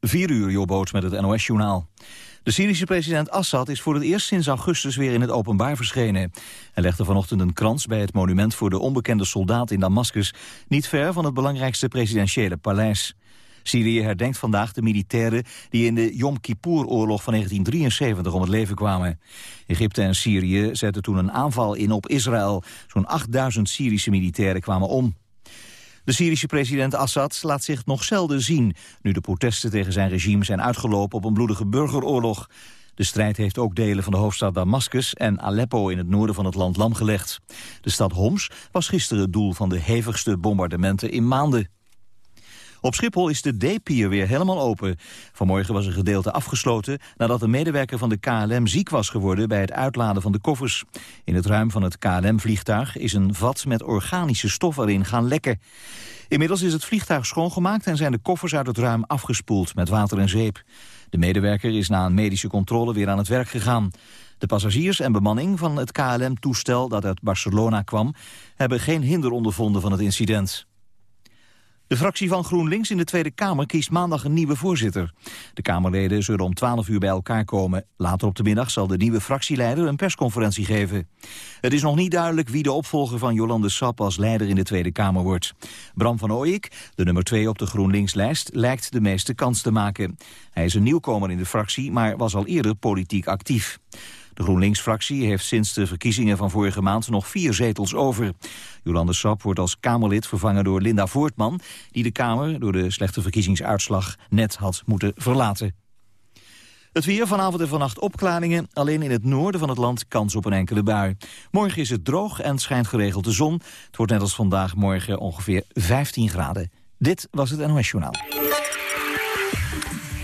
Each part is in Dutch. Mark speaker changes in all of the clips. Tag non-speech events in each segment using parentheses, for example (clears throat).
Speaker 1: 4 uur, Jobboot met het NOS-journaal. De Syrische president Assad is voor het eerst sinds augustus weer in het openbaar verschenen. Hij legde vanochtend een krans bij het monument voor de onbekende soldaat in Damascus... niet ver van het belangrijkste presidentiële paleis. Syrië herdenkt vandaag de militairen die in de Yom Kippur-oorlog van 1973 om het leven kwamen. Egypte en Syrië zetten toen een aanval in op Israël. Zo'n 8000 Syrische militairen kwamen om. De Syrische president Assad laat zich nog zelden zien... nu de protesten tegen zijn regime zijn uitgelopen op een bloedige burgeroorlog. De strijd heeft ook delen van de hoofdstad Damascus en Aleppo in het noorden van het land lamgelegd. De stad Homs was gisteren het doel van de hevigste bombardementen in maanden. Op Schiphol is de D-pier weer helemaal open. Vanmorgen was een gedeelte afgesloten nadat een medewerker van de KLM ziek was geworden bij het uitladen van de koffers. In het ruim van het KLM-vliegtuig is een vat met organische stof erin gaan lekken. Inmiddels is het vliegtuig schoongemaakt en zijn de koffers uit het ruim afgespoeld met water en zeep. De medewerker is na een medische controle weer aan het werk gegaan. De passagiers en bemanning van het KLM-toestel dat uit Barcelona kwam... hebben geen hinder ondervonden van het incident. De fractie van GroenLinks in de Tweede Kamer kiest maandag een nieuwe voorzitter. De Kamerleden zullen om 12 uur bij elkaar komen. Later op de middag zal de nieuwe fractieleider een persconferentie geven. Het is nog niet duidelijk wie de opvolger van Jolande Sap als leider in de Tweede Kamer wordt. Bram van Ooyik, de nummer 2 op de GroenLinks-lijst, lijkt de meeste kans te maken. Hij is een nieuwkomer in de fractie, maar was al eerder politiek actief. De GroenLinks-fractie heeft sinds de verkiezingen van vorige maand nog vier zetels over. Jolande Sap wordt als Kamerlid vervangen door Linda Voortman... die de Kamer door de slechte verkiezingsuitslag net had moeten verlaten. Het weer vanavond en vannacht opklaringen. Alleen in het noorden van het land kans op een enkele bui. Morgen is het droog en schijnt geregeld de zon. Het wordt net als vandaag morgen ongeveer 15 graden. Dit was het NOS Journaal.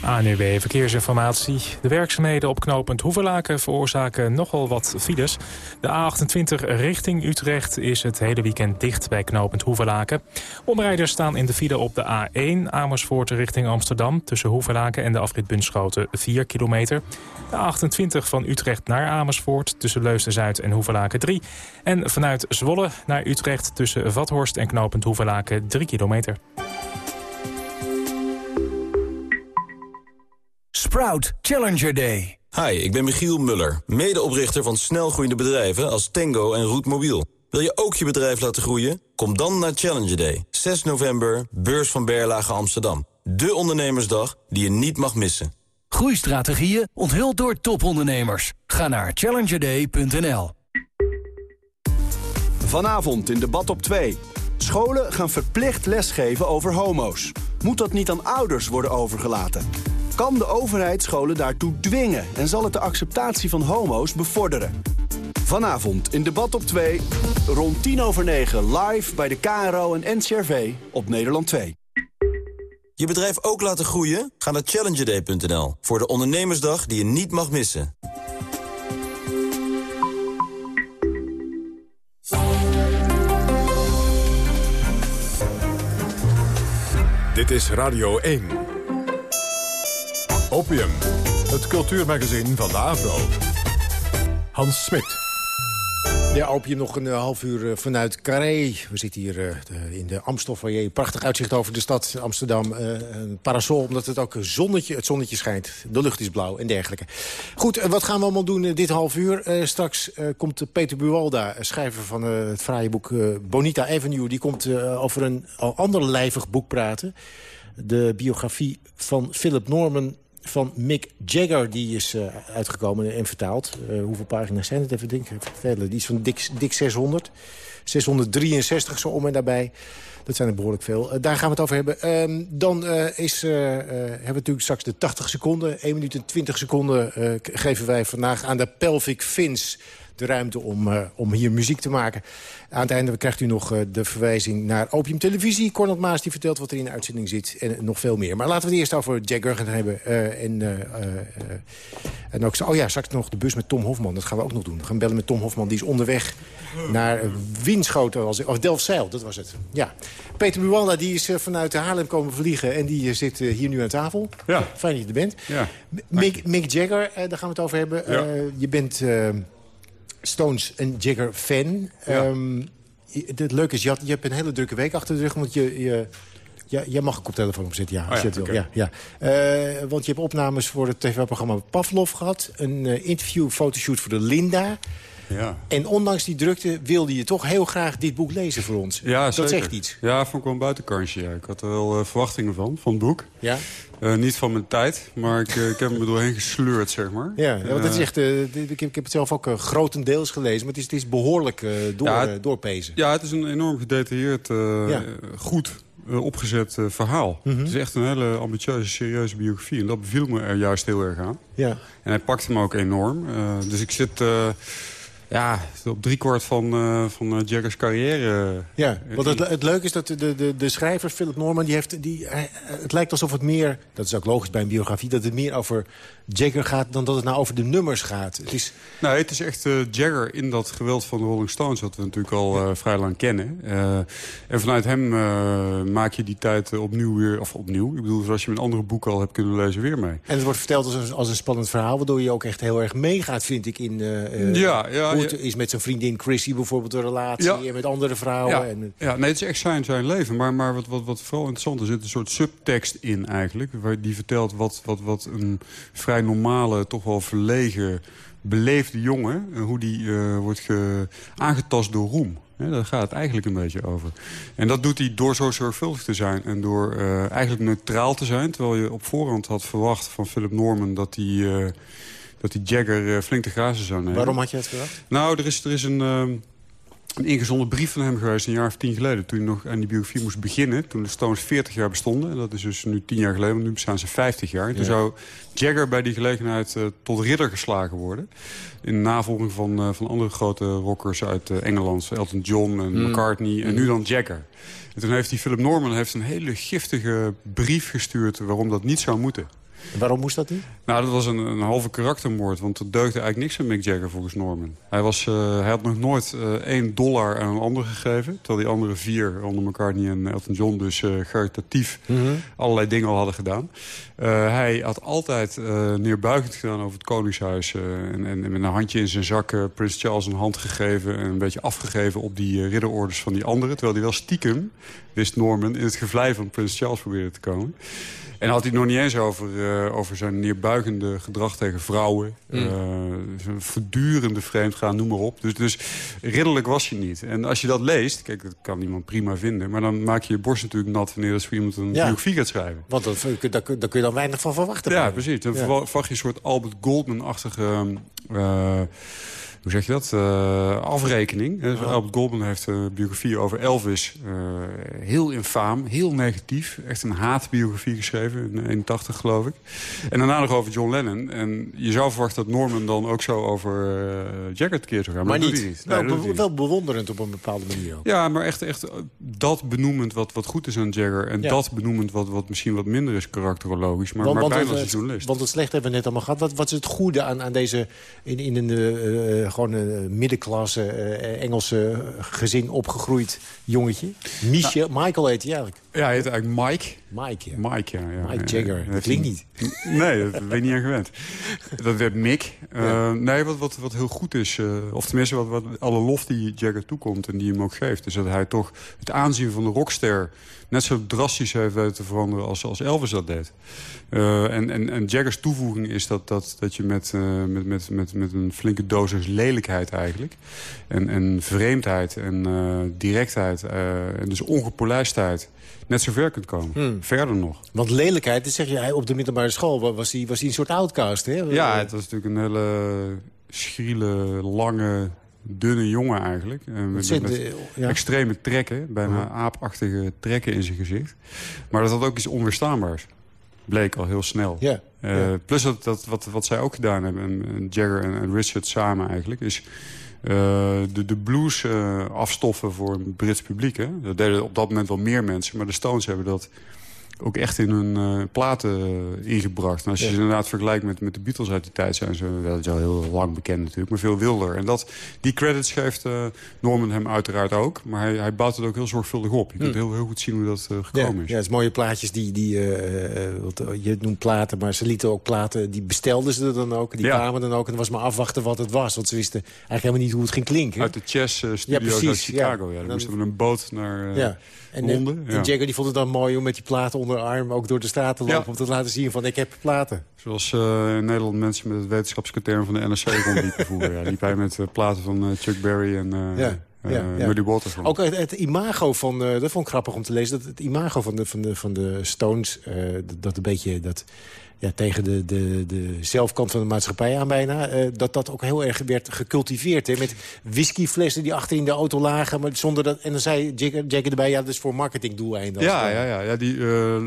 Speaker 2: ANUW Verkeersinformatie. De werkzaamheden op knooppunt Hoevelaken veroorzaken nogal wat files. De A28 richting Utrecht is het hele weekend dicht bij knooppunt Hoevelaken. Omrijders staan in de file op de A1 Amersfoort richting Amsterdam... tussen Hoevelaken en de afrit Bunschoten 4 kilometer. De A28 van Utrecht naar Amersfoort tussen Leusden-Zuid en Hoevelaken 3. En vanuit Zwolle naar Utrecht tussen Vathorst en knooppunt Hoevelaken 3 kilometer.
Speaker 3: Sprout Challenger Day.
Speaker 4: Hi, ik ben Michiel Muller, medeoprichter van snelgroeiende bedrijven als Tango en Roetmobiel. Wil je ook je bedrijf laten groeien? Kom dan naar Challenger Day, 6 november, beurs van Berlage Amsterdam. De ondernemersdag die je niet mag missen.
Speaker 3: Groeistrategieën onthuld door topondernemers. Ga naar challengerday.nl
Speaker 5: Vanavond in debat op 2. Scholen gaan verplicht lesgeven over homo's. Moet dat niet aan ouders worden overgelaten? Kan de overheid scholen daartoe dwingen en zal het de acceptatie van homo's bevorderen? Vanavond in debat op 2, rond 10 over 9 live bij de KRO en NCRV op Nederland 2.
Speaker 4: Je bedrijf ook laten groeien? Ga naar challengerday.nl voor de ondernemersdag die je niet mag missen.
Speaker 6: Dit is Radio 1. Opium, het cultuurmagazin van de Avro. Hans Smit.
Speaker 7: Ja, Opium nog een uh, half uur uh, vanuit Carré. We zitten hier de, in de Amstelfoyer. Prachtig uitzicht over de stad Amsterdam. een parasol, omdat het ook zonnetje, het zonnetje schijnt. De lucht is blauw en dergelijke. Goed, wat gaan we allemaal doen dit half uur? straks komt Peter Buwalda, schrijver van het fraaie boek Bonita Avenue. Die komt over een al ander lijvig boek praten. De biografie van Philip Norman van Mick Jagger. Die is uh, uitgekomen en vertaald. Uh, hoeveel pagina's zijn het? Even denken. Vertellen. Die is van dik, dik 600. 663 zo om en daarbij. Dat zijn er behoorlijk veel. Uh, daar gaan we het over hebben. Ehm, dan is, hebben we natuurlijk straks de 80 seconden. 1 minuut en 20 seconden geven wij vandaag aan de pelvic fins de ruimte om, uh, om hier muziek te maken. Aan het einde krijgt u nog uh, de verwijzing naar Opium Televisie. Cornel Maas die vertelt wat er in de uitzending zit en nog veel meer. Maar laten we het eerst over Jack gaan hebben. Uh, en, en ook, oh ja, straks nog de bus met Tom Hofman. Dat gaan we ook nog doen. We gaan bellen met Tom Hofman. Die is onderweg naar Winschoten, of Delfzijl, dat was het. Ja. Peter Buwalda die is vanuit Haarlem komen vliegen en die zit hier nu aan tafel.
Speaker 8: Ja.
Speaker 7: Fijn dat je er bent.
Speaker 8: Ja.
Speaker 7: Mick, Mick Jagger, daar gaan we het over hebben.
Speaker 8: Ja.
Speaker 7: je bent... Stones en Jagger fan.
Speaker 8: Ja.
Speaker 7: Um, het leuke is, je, had, je hebt een hele drukke week achter de rug. Want je, je Ja, jij mag een koptelefoon opzetten, ja.
Speaker 8: Oh ja,
Speaker 7: je het wil.
Speaker 8: oké.
Speaker 7: Ja, ja. Eh, want je hebt opnames voor het tv-programma Pavlov gehad. Een eh, interview, fotoshoot voor de Linda.
Speaker 8: Ja.
Speaker 7: En ondanks die drukte wilde je toch heel graag dit boek lezen voor ons.
Speaker 8: Ja,
Speaker 7: Dat
Speaker 8: zeker.
Speaker 7: zegt iets.
Speaker 8: Ja, vond ik wel een buitenkantje. Ja. Ik had er wel eh, verwachtingen van, van het boek.
Speaker 7: Ja,
Speaker 8: Eh, niet van mijn tijd, maar ik, eh, ik heb me er doorheen gesleurd, zeg maar.
Speaker 7: ja, ja want het is
Speaker 8: Eh,
Speaker 7: echt, eh, dit- ik, heb, het zelf ook grotendeels gelezen. Maar het is, het is behoorlijk eh, door,
Speaker 8: Ja,
Speaker 7: doorpezen.
Speaker 8: Ja, het is een enorm gedetailleerd,
Speaker 7: Ja.
Speaker 8: goed opgezet verhaal.
Speaker 7: Mhm.
Speaker 8: Het is echt een hele ambitieuze, serieuze biografie. En dat beviel me er juist heel erg aan.
Speaker 7: Ja.
Speaker 8: En hij pakte me ook enorm. Dus ik zit ja, op driekwart van, eh van eh, Jaggers carrière.
Speaker 7: Ja, want het, het leuke is dat de, de, de schrijver Philip Norman... Die heeft, die, het lijkt alsof het meer, dat is ook logisch bij een biografie... dat het meer over Jagger gaat dan dat het nou over de nummers gaat. Het is,
Speaker 8: Nou, het is echt eh, Jagger in dat geweld van de Rolling Stones... wat we natuurlijk al eh, vrij lang kennen. Eh, en vanuit hem eh, maak je die tijd eh, opnieuw weer... of opnieuw, ik bedoel, zoals je met andere boeken al hebt kunnen lezen, weer mee.
Speaker 7: en het wordt verteld als een, als een spannend verhaal... waardoor je ook echt heel erg meegaat, vind ik, in eh, eh,
Speaker 8: Ja, ja, ja.
Speaker 7: is met zijn vriendin Chrissy bijvoorbeeld... een relatie
Speaker 8: Ja.
Speaker 7: en met andere vrouwen.
Speaker 8: Ja,
Speaker 7: En,
Speaker 8: ja, nee, het is echt zijn, zijn leven. Maar, maar wat, wat, wat vooral interessant is, er zit een soort subtekst in eigenlijk. Waar die vertelt wat, wat, wat een vrij normale, toch wel verlegen, beleefde jongen... eh, hoe die eh, wordt ge, aangetast door roem. Hè, daar gaat het eigenlijk een beetje over. En dat doet hij door zo zorgvuldig te zijn en door eh, eigenlijk neutraal te zijn. Terwijl je op voorhand had verwacht van Philip Norman dat hij... dat die Jagger eh, flink te grazen zou nemen.
Speaker 7: waarom had je het verwacht?
Speaker 8: Nou, er is, er is een, ehm, een ingezonden brief van hem geweest... een jaar of tien geleden, toen hij nog aan die biografie moest beginnen. Toen de Stones 40 jaar bestonden. En dat is dus nu tien jaar geleden, want nu bestaan ze 50 jaar. En toen
Speaker 7: Ja.
Speaker 8: zou Jagger bij die gelegenheid eh, tot ridder geslagen worden. In navolging van, eh, van andere grote rockers uit Engeland. Elton John en
Speaker 7: Mm.
Speaker 8: McCartney en nu dan Jagger. En toen heeft die Philip Norman heeft een hele giftige brief gestuurd... waarom dat niet zou moeten.
Speaker 7: En waarom moest dat niet?
Speaker 8: Nou, dat was een, een halve karaktermoord. Want er deugde eigenlijk niks aan Mick Jagger volgens Norman. Hij, was, eh, hij had nog nooit eh 1 dollar aan een ander gegeven. Terwijl die andere vier, onder McCartney en Elton John... dus caritatief allerlei dingen al hadden gedaan. Hij had altijd neerbuigend gedaan over het Koningshuis. en, en, met een handje in zijn zak Prins Charles een hand gegeven... en een beetje afgegeven op die ridderorders van die anderen. Terwijl hij wel stiekem, wist Norman... in het gevlei van Prins Charles probeerde te komen. En had hij het nog niet eens over, eh, over zijn neerbuigende gedrag tegen vrouwen.
Speaker 7: Mm.
Speaker 8: eh, zijn voortdurende vreemdgaan, noem maar op. Dus, dus ridderlijk was hij niet. En als je dat leest, kijk, dat kan iemand prima vinden... maar dan maak je je borst natuurlijk nat wanneer voor iemand een
Speaker 7: Ja.
Speaker 8: biografie gaat schrijven.
Speaker 7: Want dat, daar, kun- je dan weinig van verwachten.
Speaker 8: Ja, precies. Dan
Speaker 7: Ja.
Speaker 8: verwacht je een soort Albert Goldman-achtige... eh, hoe zeg je dat? Eh, afrekening. Eh, Albert Goldman heeft een biografie over Elvis. eh, heel infaam, heel negatief. Echt een haatbiografie geschreven, in 81 geloof ik. En daarna nog over John Lennon. En je zou verwachten dat Norman dan ook zo over eh Jagger tekeer zou gaan.
Speaker 7: Maar niet. Wel,
Speaker 8: Nee, dat doet hij
Speaker 7: be-
Speaker 8: niet.
Speaker 7: wel bewonderend op een bepaalde manier ook.
Speaker 8: Ja, maar echt, echt dat benoemend wat, wat goed is aan Jagger... en
Speaker 7: Ja.
Speaker 8: dat benoemend wat, wat misschien wat minder is karakterologisch... maar, maar bijna als
Speaker 7: het,
Speaker 8: journalist.
Speaker 7: want het slecht hebben we net allemaal gehad. Wat, wat is het goede aan, aan deze in, in een gewoon een middenklasse eh, Engelse gezin opgegroeid jongetje? Michel, Michael heet hij eigenlijk.
Speaker 8: Ja, hij heet eigenlijk Mike.
Speaker 7: Mike, ja.
Speaker 8: Mike, ja. ja.
Speaker 7: Mike Jagger.
Speaker 8: Ja,
Speaker 7: Dat klinkt niet. (laughs)
Speaker 8: Nee, dat ben ik niet aan gewend. Dat werd Mick. Uh,
Speaker 7: Ja.
Speaker 8: Nee, wat, wat, wat heel goed is, uh, of tenminste wat, wat alle lof die Jagger toekomt en die hem ook geeft... is dat hij toch het aanzien van de rockster net zo drastisch heeft weten te veranderen als, als Elvis dat deed. Uh, en, en, en Jaggers toevoeging is dat, dat, dat je met, met, met, met, met een flinke dosis lelijkheid eigenlijk... en, en vreemdheid en directheid en dus ongepolijstheid net zo ver kunt komen.
Speaker 7: Hmm.
Speaker 8: Verder nog.
Speaker 7: Want lelijkheid, dat zeg je, hij op de middelbare school was hij, was een soort outcast, hè?
Speaker 8: Ja, het was natuurlijk een hele schriele, lange, dunne jongen eigenlijk. En met,
Speaker 7: zit,
Speaker 8: met
Speaker 7: eh, ja.
Speaker 8: extreme trekken, bijna aapachtige trekken in zijn gezicht. Maar dat had ook iets onweerstaanbaars. Bleek al heel snel.
Speaker 7: Ja,
Speaker 8: Uh. Plus dat, dat, wat, wat zij ook gedaan hebben, en, en Jagger en, en Richard samen eigenlijk... is de, de blues uh, afstoffen voor een Brits publiek. Hè? Dat deden op dat moment wel meer mensen. Maar de Stones hebben dat ook echt in hun uh, platen uh, ingebracht. En als je
Speaker 7: Ja.
Speaker 8: ze inderdaad vergelijkt met, met de Beatles uit die tijd... zijn ze, dat is al heel lang bekend natuurlijk, maar veel wilder. En dat, die credits geeft eh, Norman hem uiteraard ook. Maar hij, hij bouwt het ook heel zorgvuldig op. Je kunt
Speaker 7: Hm.
Speaker 8: heel, heel goed zien hoe dat eh,
Speaker 7: Ja,
Speaker 8: gekomen is.
Speaker 7: ja, het is mooie plaatjes die, die eh, eh, wat, eh, je noemt platen, maar ze lieten ook platen, die bestelden ze er dan ook, die
Speaker 8: Ja.
Speaker 7: kwamen dan ook. En het was maar afwachten wat het was, want ze wisten eigenlijk helemaal niet hoe het ging klinken.
Speaker 8: Uit de Chess eh,
Speaker 7: Ja,
Speaker 8: Studios
Speaker 7: precies,
Speaker 8: uit Chicago.
Speaker 7: ja.
Speaker 8: Ja. Dan
Speaker 7: Dan-
Speaker 8: moesten we een boot naar eh,
Speaker 7: ja. En, eh,
Speaker 8: Londen.
Speaker 7: en
Speaker 8: ja.
Speaker 7: Jagger die vond het dan mooi om met die platen onder de arm ook door de straat te lopen...
Speaker 8: Ja.
Speaker 7: om te laten zien van ik heb platen.
Speaker 8: Zoals eh, in Nederland mensen met het wetenschapskatern van de NRC rondliepen (laughs) vroeger. Ja, liep hij met eh, platen van eh, Chuck Berry en
Speaker 7: Ja, ja, ja.
Speaker 8: Muddy Waters.
Speaker 7: Ook het, het imago van, dat vond ik grappig om te lezen... dat het imago van de, van de, van de Stones, dat een beetje... Dat, ja, tegen de, de, de zelfkant van de maatschappij aan bijna... eh, dat dat ook heel erg werd gecultiveerd. Hè, met whiskyflessen die achter in de auto lagen. Maar zonder dat, en dan zei Jagger, Jagger erbij... ja, dat is voor marketingdoeleinden.
Speaker 8: Ja, ja, ja, ja, die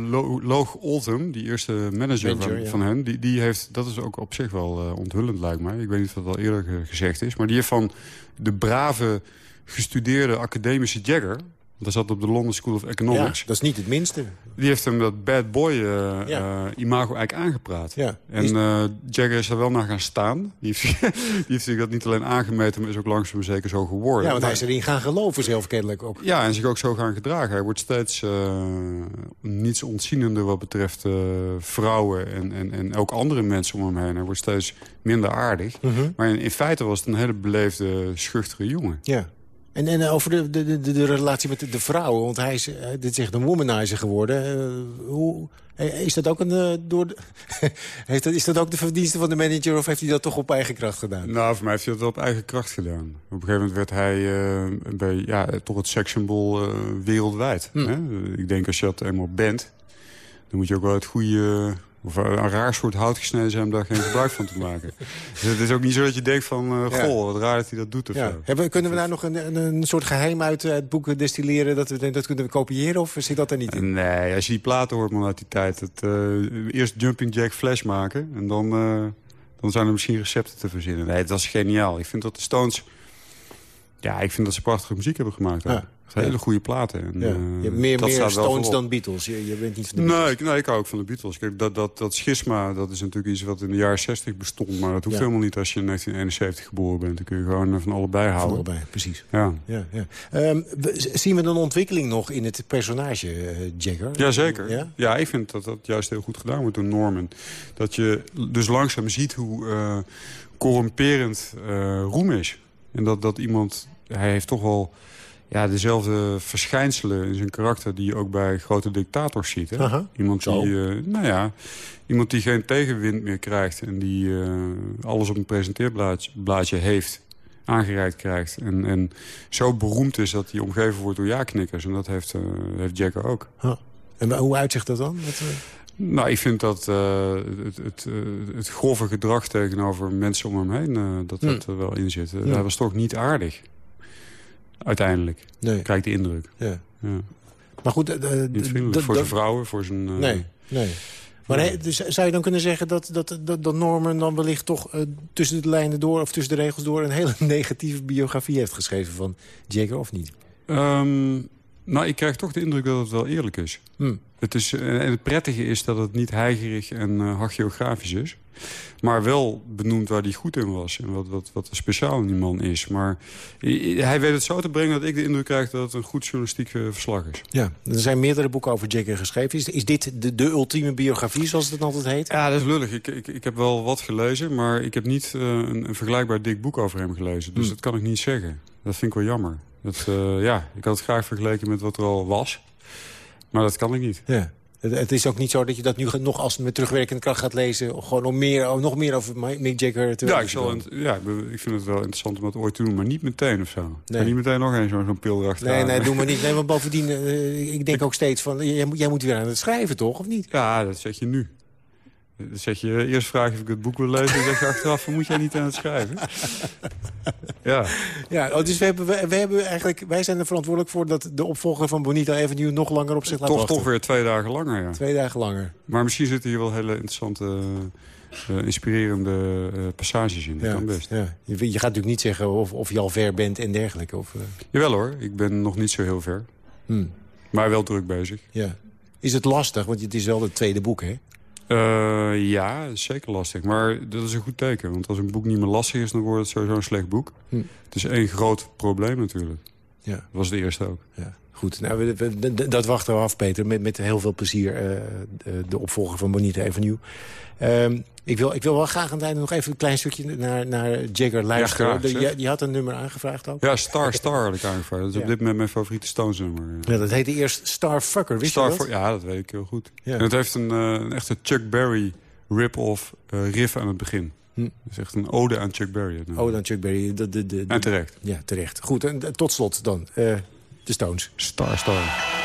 Speaker 8: Lo- Loog Oldham, die eerste manager,
Speaker 7: Manager,
Speaker 8: van,
Speaker 7: ja.
Speaker 8: van hen... Die, die heeft, dat is ook op zich wel eh, onthullend, lijkt mij. Ik weet niet of dat al eerder ge- gezegd is. Maar die heeft van de brave, gestudeerde academische Jagger... dat zat op de London School of
Speaker 7: Ja,
Speaker 8: Economics...
Speaker 7: dat is niet het minste.
Speaker 8: die heeft hem dat bad boy eh,
Speaker 7: Ja.
Speaker 8: eh, imago eigenlijk aangepraat.
Speaker 7: Ja.
Speaker 8: En eh, Jagger is er wel naar gaan staan. Die heeft, (laughs) die heeft zich dat niet alleen aangemeten, maar is ook langzaam zeker zo geworden.
Speaker 7: ja, want hij
Speaker 8: Maar-
Speaker 7: is erin gaan geloven zelf kennelijk ook.
Speaker 8: ja, en zich ook zo gaan gedragen. Hij wordt steeds niets ontzienender wat betreft vrouwen en, en, en ook andere mensen om hem heen. Hij wordt steeds minder aardig.
Speaker 7: Mhm.
Speaker 8: Maar in, in feite was het een hele beleefde, schuchtere jongen.
Speaker 7: Ja. En, en over de, de, de, de relatie met de, de vrouwen, want hij is, eh, dit is echt een womanizer geworden. Eh, hoe, eh, is dat ook een, eh, door de, (laughs) heeft dat, is dat ook de verdienste van de manager of heeft hij dat toch op eigen kracht gedaan?
Speaker 8: Nou, voor mij heeft hij dat wel op eigen kracht gedaan. Op een gegeven moment werd hij eh, bij, ja, toch het sekssymbool eh, wereldwijd.
Speaker 7: Hm.
Speaker 8: Hè? Ik denk als je dat eenmaal bent, dan moet je ook wel het goede... Of een raar soort hout gesneden zijn om daar geen gebruik van te maken. (laughs) Dus het is ook niet zo dat je denkt van... eh,
Speaker 7: Ja.
Speaker 8: goh, wat raar dat hij dat doet of
Speaker 7: Ja.
Speaker 8: zo.
Speaker 7: Kunnen we daar nog een, een, een soort geheim uit eh, het boek destilleren? Dat, we, dat kunnen we kopiëren of zit dat er niet in?
Speaker 8: Nee, als je die platen hoort man uit die tijd... Het, eh, eerst Jumping Jack Flash maken en dan, dan zijn er misschien recepten te verzinnen. Nee, dat is geniaal. Ik vind dat de Stones... Ja, ik vind dat ze prachtige muziek hebben gemaakt. ook.
Speaker 7: Ja.
Speaker 8: Hele goede platen. En,
Speaker 7: Ja.
Speaker 8: eh,
Speaker 7: Je hebt meer,
Speaker 8: dat
Speaker 7: meer
Speaker 8: wel
Speaker 7: Stones dan Beatles. Je, je bent niet van de Beatles.
Speaker 8: Nee, ik, nee, ik hou ook van de Beatles. Kijk, dat, dat, dat schisma dat is natuurlijk iets wat in de jaren 60 bestond. Maar dat hoeft
Speaker 7: Ja.
Speaker 8: helemaal niet als je in 1971 geboren bent. Dan kun je gewoon eh, van allebei
Speaker 7: Van
Speaker 8: houden.
Speaker 7: allebei, precies.
Speaker 8: Ja.
Speaker 7: Ja, ja. We- zien we een ontwikkeling nog in het personage eh, Jagger?
Speaker 8: Jazeker.
Speaker 7: Ja?
Speaker 8: Ja? ik vind dat dat juist heel goed gedaan wordt door Norman. Dat je dus langzaam ziet hoe eh, corrumperend eh, roem is. En dat, dat iemand... Hij heeft toch wel ja, dezelfde verschijnselen in zijn karakter... die je ook bij grote dictators ziet. Hè? Iemand die, eh, nou ja, iemand die geen tegenwind meer krijgt... en die eh, alles op een presenteerblaadje blaadje heeft aangereikt krijgt. En, en zo beroemd is dat hij omgeven wordt door ja-knikkers. En dat heeft, eh heeft Jagger ook.
Speaker 7: Huh. En hoe uitzicht dat dan? Dat,
Speaker 8: Nou, ik vind dat eh, het, het, het grove gedrag tegenover mensen om hem heen... eh, dat dat er wel in zit.
Speaker 7: Ja.
Speaker 8: Hij was toch niet aardig. Uiteindelijk,
Speaker 7: nee.
Speaker 8: krijg ik de indruk.
Speaker 7: Ja.
Speaker 8: Ja.
Speaker 7: Maar goed, eh, eh,
Speaker 8: Niet voor zijn vrouwen, voor zijn... eh,
Speaker 7: Nee, nee. Maar dus zou je dan kunnen zeggen dat, dat, dat, dat Norman dan wellicht toch tussen de lijnen door... of tussen de regels door een hele (laughs) negatieve biografie heeft geschreven van Jagger of niet?
Speaker 8: Ehm, nou, ik krijg toch de indruk dat het wel eerlijk is.
Speaker 7: Hm.
Speaker 8: Het is eh, en het prettige is dat het niet heigerig en eh hagiografisch is. Maar wel benoemd waar hij goed in was. En wat, wat, wat speciaal in die man is. Maar hij weet het zo te brengen dat ik de indruk krijg dat het een goed journalistiek eh, verslag is.
Speaker 7: Ja, er zijn meerdere boeken over Jagger geschreven. Is, is dit de, de ultieme biografie, zoals het dan altijd heet?
Speaker 8: Ja, dat is lullig. Ik, ik, ik heb wel wat gelezen, maar ik heb niet een, een vergelijkbaar dik boek over hem gelezen. Dus
Speaker 7: Hm.
Speaker 8: dat kan ik niet zeggen. Dat vind ik wel jammer. Dat, eh, ja, ik had het graag vergeleken met wat er al was. Maar dat kan ik niet.
Speaker 7: Ja. Het, is ook niet zo dat je dat nu nog als met terugwerkende kracht gaat lezen... gewoon om meer, om nog meer over Mick Jagger te
Speaker 8: Ja, ik, zal, ja ik vind het wel interessant om dat ooit te doen, maar niet meteen of zo.
Speaker 7: Nee.
Speaker 8: En niet meteen nog eens zo'n pil erachteraan.
Speaker 7: Nee, nee, doe maar (laughs) niet. Nee, maar bovendien, eh, ik denk ook steeds van... Jij, moet- jij moet weer aan het schrijven, toch? Of niet?
Speaker 8: Ja, dat zeg je nu. Dan zeg je, eerst vraag of ik het boek wil lezen... en zeg je achteraf, moet jij niet aan het schrijven? (laughs) ja.
Speaker 7: Ja, oh, dus we hebben, we, hebben eigenlijk, wij zijn er verantwoordelijk voor... dat de opvolger van Bonita Avenue nog langer op zich laat
Speaker 8: Toch,
Speaker 7: wachten.
Speaker 8: toch weer twee dagen langer, ja.
Speaker 7: Twee dagen langer.
Speaker 8: Maar misschien zitten hier wel hele interessante, eh, inspirerende eh, passages in. Dat
Speaker 7: Ja,
Speaker 8: kan best.
Speaker 7: ja. Je, je gaat natuurlijk niet zeggen of, of je al ver bent en dergelijke. Of, eh,
Speaker 8: Jawel hoor, ik ben nog niet zo heel ver.
Speaker 7: hm,
Speaker 8: Maar wel druk bezig.
Speaker 7: ja. Is het lastig? Want het is wel het tweede boek, hè?
Speaker 9: Uh, ja, zeker lastig. Maar dat is een goed teken. Want als een boek niet meer lastig is, dan wordt het sowieso een slecht boek. Hm. Het is één groot probleem natuurlijk. Ja. Dat was het eerste ook.
Speaker 7: Ja. Goed, nou, we, dat wachten we af, Peter. Met, met heel veel plezier uh, de, de, opvolger van Bonita Avenue. Um, ik, wil, ik wil wel graag aan het einde nog even een klein stukje naar, naar Jagger luisteren. Ja, je, had een nummer aangevraagd ook.
Speaker 9: Ja, Star Star had ik aangevraagd. Dat is op dit moment mijn favoriete Stones nummer.
Speaker 7: Ja, dat heette eerst Starfucker, wist
Speaker 9: Star
Speaker 7: je dat?
Speaker 9: Ja, dat weet ik heel goed. En het heeft een, uh, een echte Chuck Berry rip-off uh, riff aan het begin. Hm. Dat is echt een ode aan Chuck Berry.
Speaker 7: Ode aan Chuck Berry. De, de, de,
Speaker 9: en terecht.
Speaker 7: Ja, terecht. Goed, en tot slot dan. Uh, de Stones.
Speaker 9: Star Star.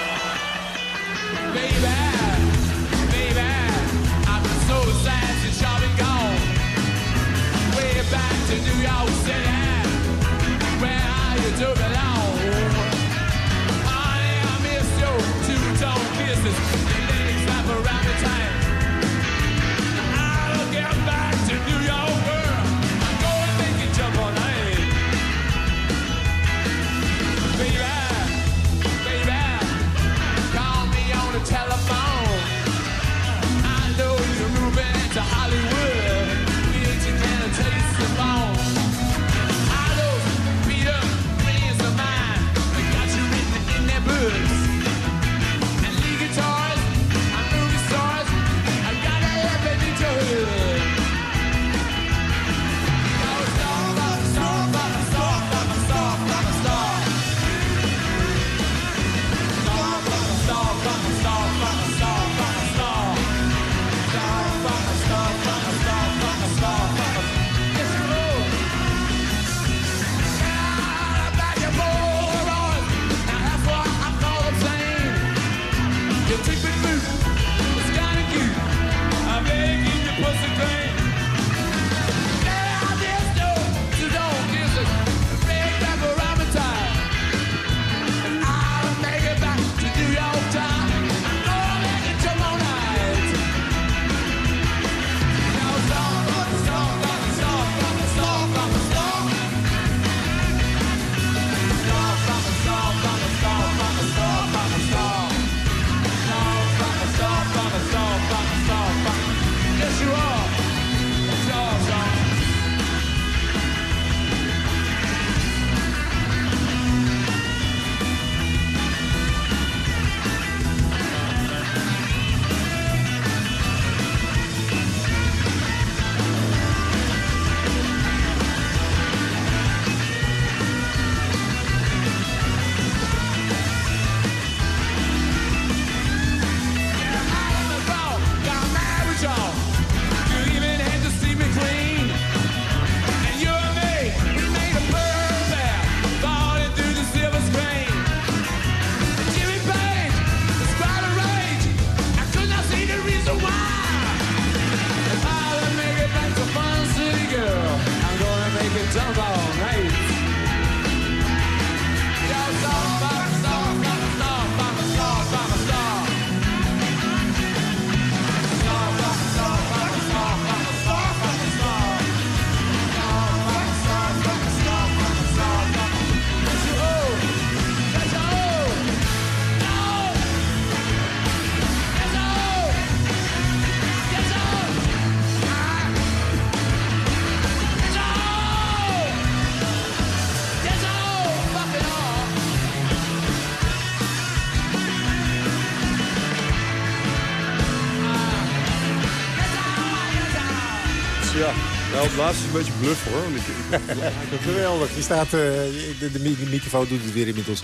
Speaker 9: Het laatste is een beetje bluff hoor. Want ik, (laughs)
Speaker 7: geweldig. Je staat, uh, de, de, microfoon doet het weer inmiddels.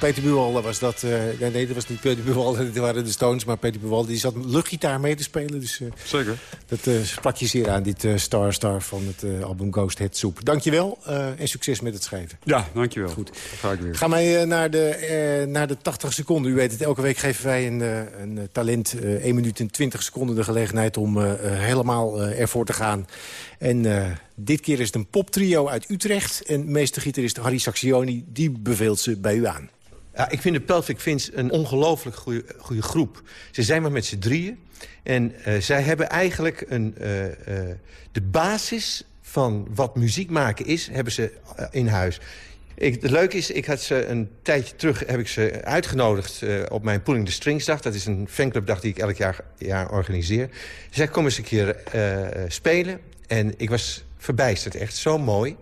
Speaker 7: Peter Buwalda was dat. Uh, nee, dat was niet Peter Buwalda, (laughs) dat waren de Stones. Maar Peter Buwalda die zat luchtgitaar mee te spelen. Dus, uh,
Speaker 9: Zeker.
Speaker 7: Dat uh, sprak je zeer aan, dit Star Star van het album Ghost Head Soup. Dankjewel en succes met het schrijven.
Speaker 9: Ja, dankjewel.
Speaker 7: Goed.
Speaker 9: ga ik weer.
Speaker 7: Gaan wij naar, de, naar de 80 seconden. U weet het, elke week geven wij een, een talent 1 minuut en 20 seconden de gelegenheid... om helemaal ervoor te gaan. En dit keer is het een poptrio uit Utrecht. En meestergitarist Harry Saxioni, die beveelt ze bij u aan.
Speaker 10: Ja, ik vind de Pelvic Fins een ongelooflijk goede groep. Ze zijn maar met z'n drieën. En uh, zij hebben eigenlijk een, uh, uh, de basis van wat muziek maken is, hebben ze in huis. Ik, het leuke is, ik had ze een tijdje terug heb ik ze uitgenodigd op mijn Pulling the Strings dag. Dat is een fanclubdag die ik elk jaar, jaar organiseer. Zij kom eens een keer spelen. En ik was verbijsterd, echt zo mooi.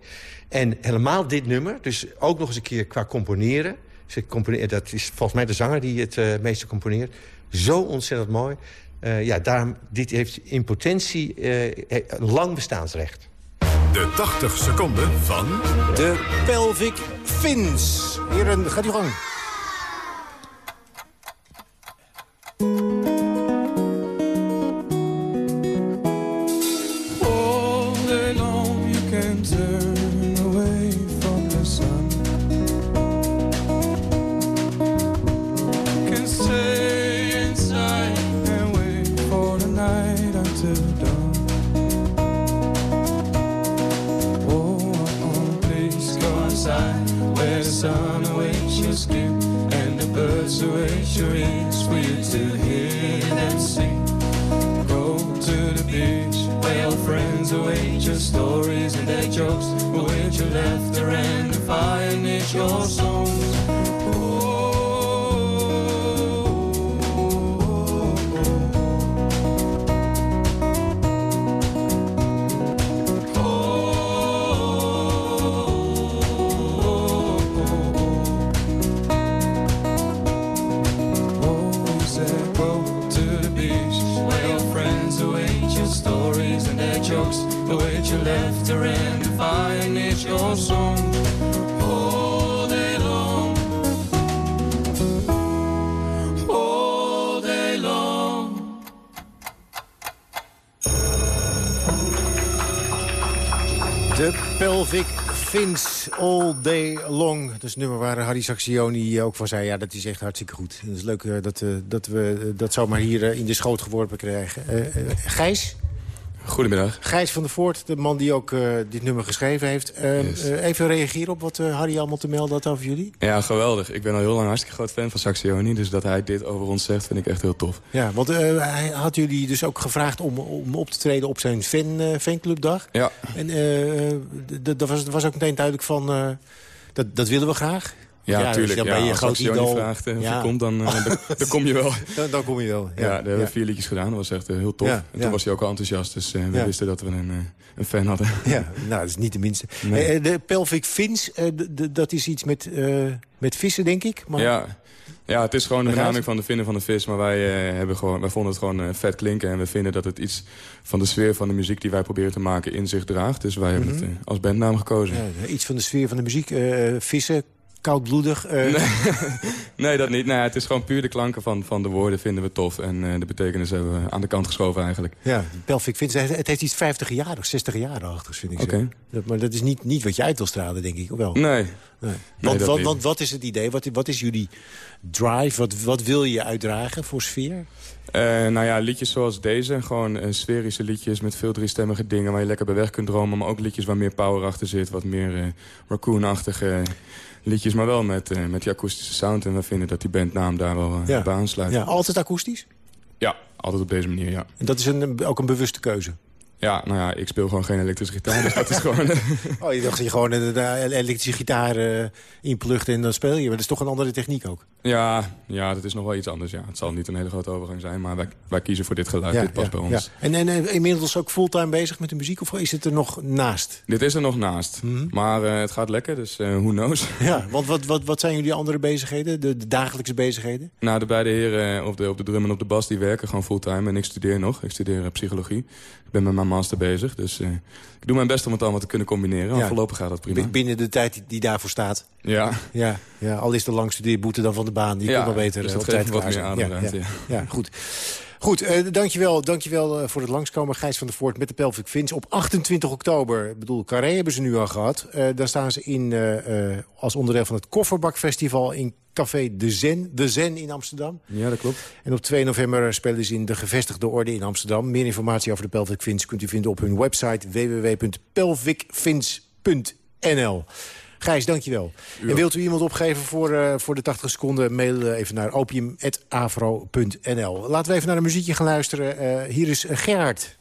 Speaker 10: En helemaal dit nummer, dus ook nog eens een keer qua componeren. Ze dat is volgens mij de zanger die het uh, meeste componeert. Zo ontzettend mooi. Uh, ja, daarom, dit heeft in potentie uh, een lang bestaansrecht.
Speaker 6: De 80 seconden van...
Speaker 7: De Pelvic Fins. Heren, gaat u gang. Pelvic Fins All Day Long. Dat is nummer waar Harry Saxioni ook van zei... ja, dat is echt hartstikke goed. Het is leuk uh, dat, uh, dat we dat zomaar hier in de schoot geworpen krijgen. Gijs?
Speaker 11: Goedemiddag.
Speaker 7: Gijs van der Voort, de man die ook uh, dit nummer geschreven heeft. Uh, yes. uh, even reageren op wat Harry allemaal te melden had over jullie.
Speaker 11: Ja, geweldig. Ik ben al heel lang hartstikke groot fan van Saxioni. Dus dat hij dit over ons zegt, vind ik echt heel tof.
Speaker 7: Ja, want hij had jullie dus ook gevraagd om, om op te treden op zijn fan, fanclubdag.
Speaker 11: Ja.
Speaker 7: En dat was, was ook meteen duidelijk van... dat, dat willen we graag.
Speaker 11: Ja, natuurlijk. Ja,
Speaker 7: ja,
Speaker 11: je als je vraagt uh, ja. komt, dan, uh, dan, (laughs) dan, kom je wel.
Speaker 7: Dan, dan kom je wel.
Speaker 11: Ja, daar hebben we vier liedjes gedaan. Dat was echt uh, heel tof. en toen was hij ook al enthousiast. Dus we wisten dat we een, een fan hadden.
Speaker 7: Ja, nou, dat is niet de minste. Nee. de Pelvic Fins, dat is iets met, met vissen, denk ik.
Speaker 11: Maar... Ja. Ja, het is gewoon de benaming van de vinnen van de vis. Maar wij, hebben gewoon, wij vonden het gewoon vet klinken. En we vinden dat het iets van de sfeer van de muziek die wij proberen te maken in zich draagt. Dus wij mm -hmm. hebben het als bandnaam gekozen.
Speaker 7: Ja, iets van de sfeer van de muziek. vissen, koudbloedig? Uh...
Speaker 11: Nee, (laughs) nee, dat niet. Nee, het is gewoon puur de klanken van, van de woorden vinden we tof. En uh, de betekenis hebben we aan de kant geschoven eigenlijk.
Speaker 7: Ja, Pelvic vindt het heeft iets 50 jaar of 60 jaar achter, vind ik okay. zo. maar dat is niet, niet wat je uit wil stralen, denk ik, wel?
Speaker 11: Nee.
Speaker 7: nee. Want, want, want, wat is het idee? Wat, wat is jullie drive? Wat, wat wil je uitdragen voor sfeer?
Speaker 11: Uh, nou ja, liedjes zoals deze. Gewoon uh, sferische liedjes met veel driestemmige dingen... waar je lekker bij weg kunt dromen. Maar ook liedjes waar meer power achter zit. Wat meer uh, raccoon-achtige liedjes, maar wel met, uh, met die akoestische sound. En we vinden dat die bandnaam daar wel ja. bij aansluit.
Speaker 7: Ja, altijd akoestisch?
Speaker 11: Ja, altijd op deze manier, ja.
Speaker 7: En dat is een, ook een bewuste keuze?
Speaker 11: Ja, nou ja, ik speel gewoon geen elektrische gitaar. Dus dat is (laughs) gewoon...
Speaker 7: oh, je dacht dat je gewoon een elektrische gitaar uh, inplucht en dan speel je. Maar dat is toch een andere techniek ook?
Speaker 11: Ja, ja, dat is nog wel iets anders. Ja. Het zal niet een hele grote overgang zijn, maar wij, wij kiezen voor dit geluid.
Speaker 7: Ja,
Speaker 11: dit past
Speaker 7: ja,
Speaker 11: bij ons.
Speaker 7: Ja. En, en, en inmiddels ook fulltime bezig met de muziek of is het er nog naast?
Speaker 11: Dit is er nog naast. Mm -hmm. Maar uh, het gaat lekker, dus who knows. (laughs)
Speaker 7: Ja, want wat, wat, wat zijn jullie andere bezigheden? De, de dagelijkse bezigheden?
Speaker 11: Nou, de beide heren op de, op de drum en op de bas die werken gewoon fulltime. En ik studeer nog. Ik studeer psychologie. Ik ben met mijn master bezig, dus uh, ik doe mijn best om het allemaal te kunnen combineren. Ja. Voorlopig gaat dat prima.
Speaker 7: Binnen de tijd die, die daarvoor staat.
Speaker 11: Ja.
Speaker 7: ja. Ja, al is de langstudeerboete dan van de baan. Die ja, komt wel beter
Speaker 11: dus
Speaker 7: op tijd
Speaker 11: wat meer
Speaker 7: ja, ja, ja. ja, goed. Goed, uh, dankjewel, dankjewel uh, voor het langskomen. Gijs van der Voort met de Pelvic Fins. Op 28 oktober, ik bedoel, Carré hebben ze nu al gehad. Uh, daar staan ze in als onderdeel van het Kofferbakfestival in Café De Zen. De Zen in Amsterdam.
Speaker 11: Ja, dat klopt.
Speaker 7: En op 2 november spelen ze in de gevestigde orde in Amsterdam. Meer informatie over de Pelvic Fins kunt u vinden op hun website www.pelvicfins.nl. Gijs, dankjewel. Ja. En wilt u iemand opgeven voor, uh, voor de 80 seconden? Mail even naar opium.avro.nl. Laten we even naar een muziekje gaan luisteren. Uh, hier is Gerard.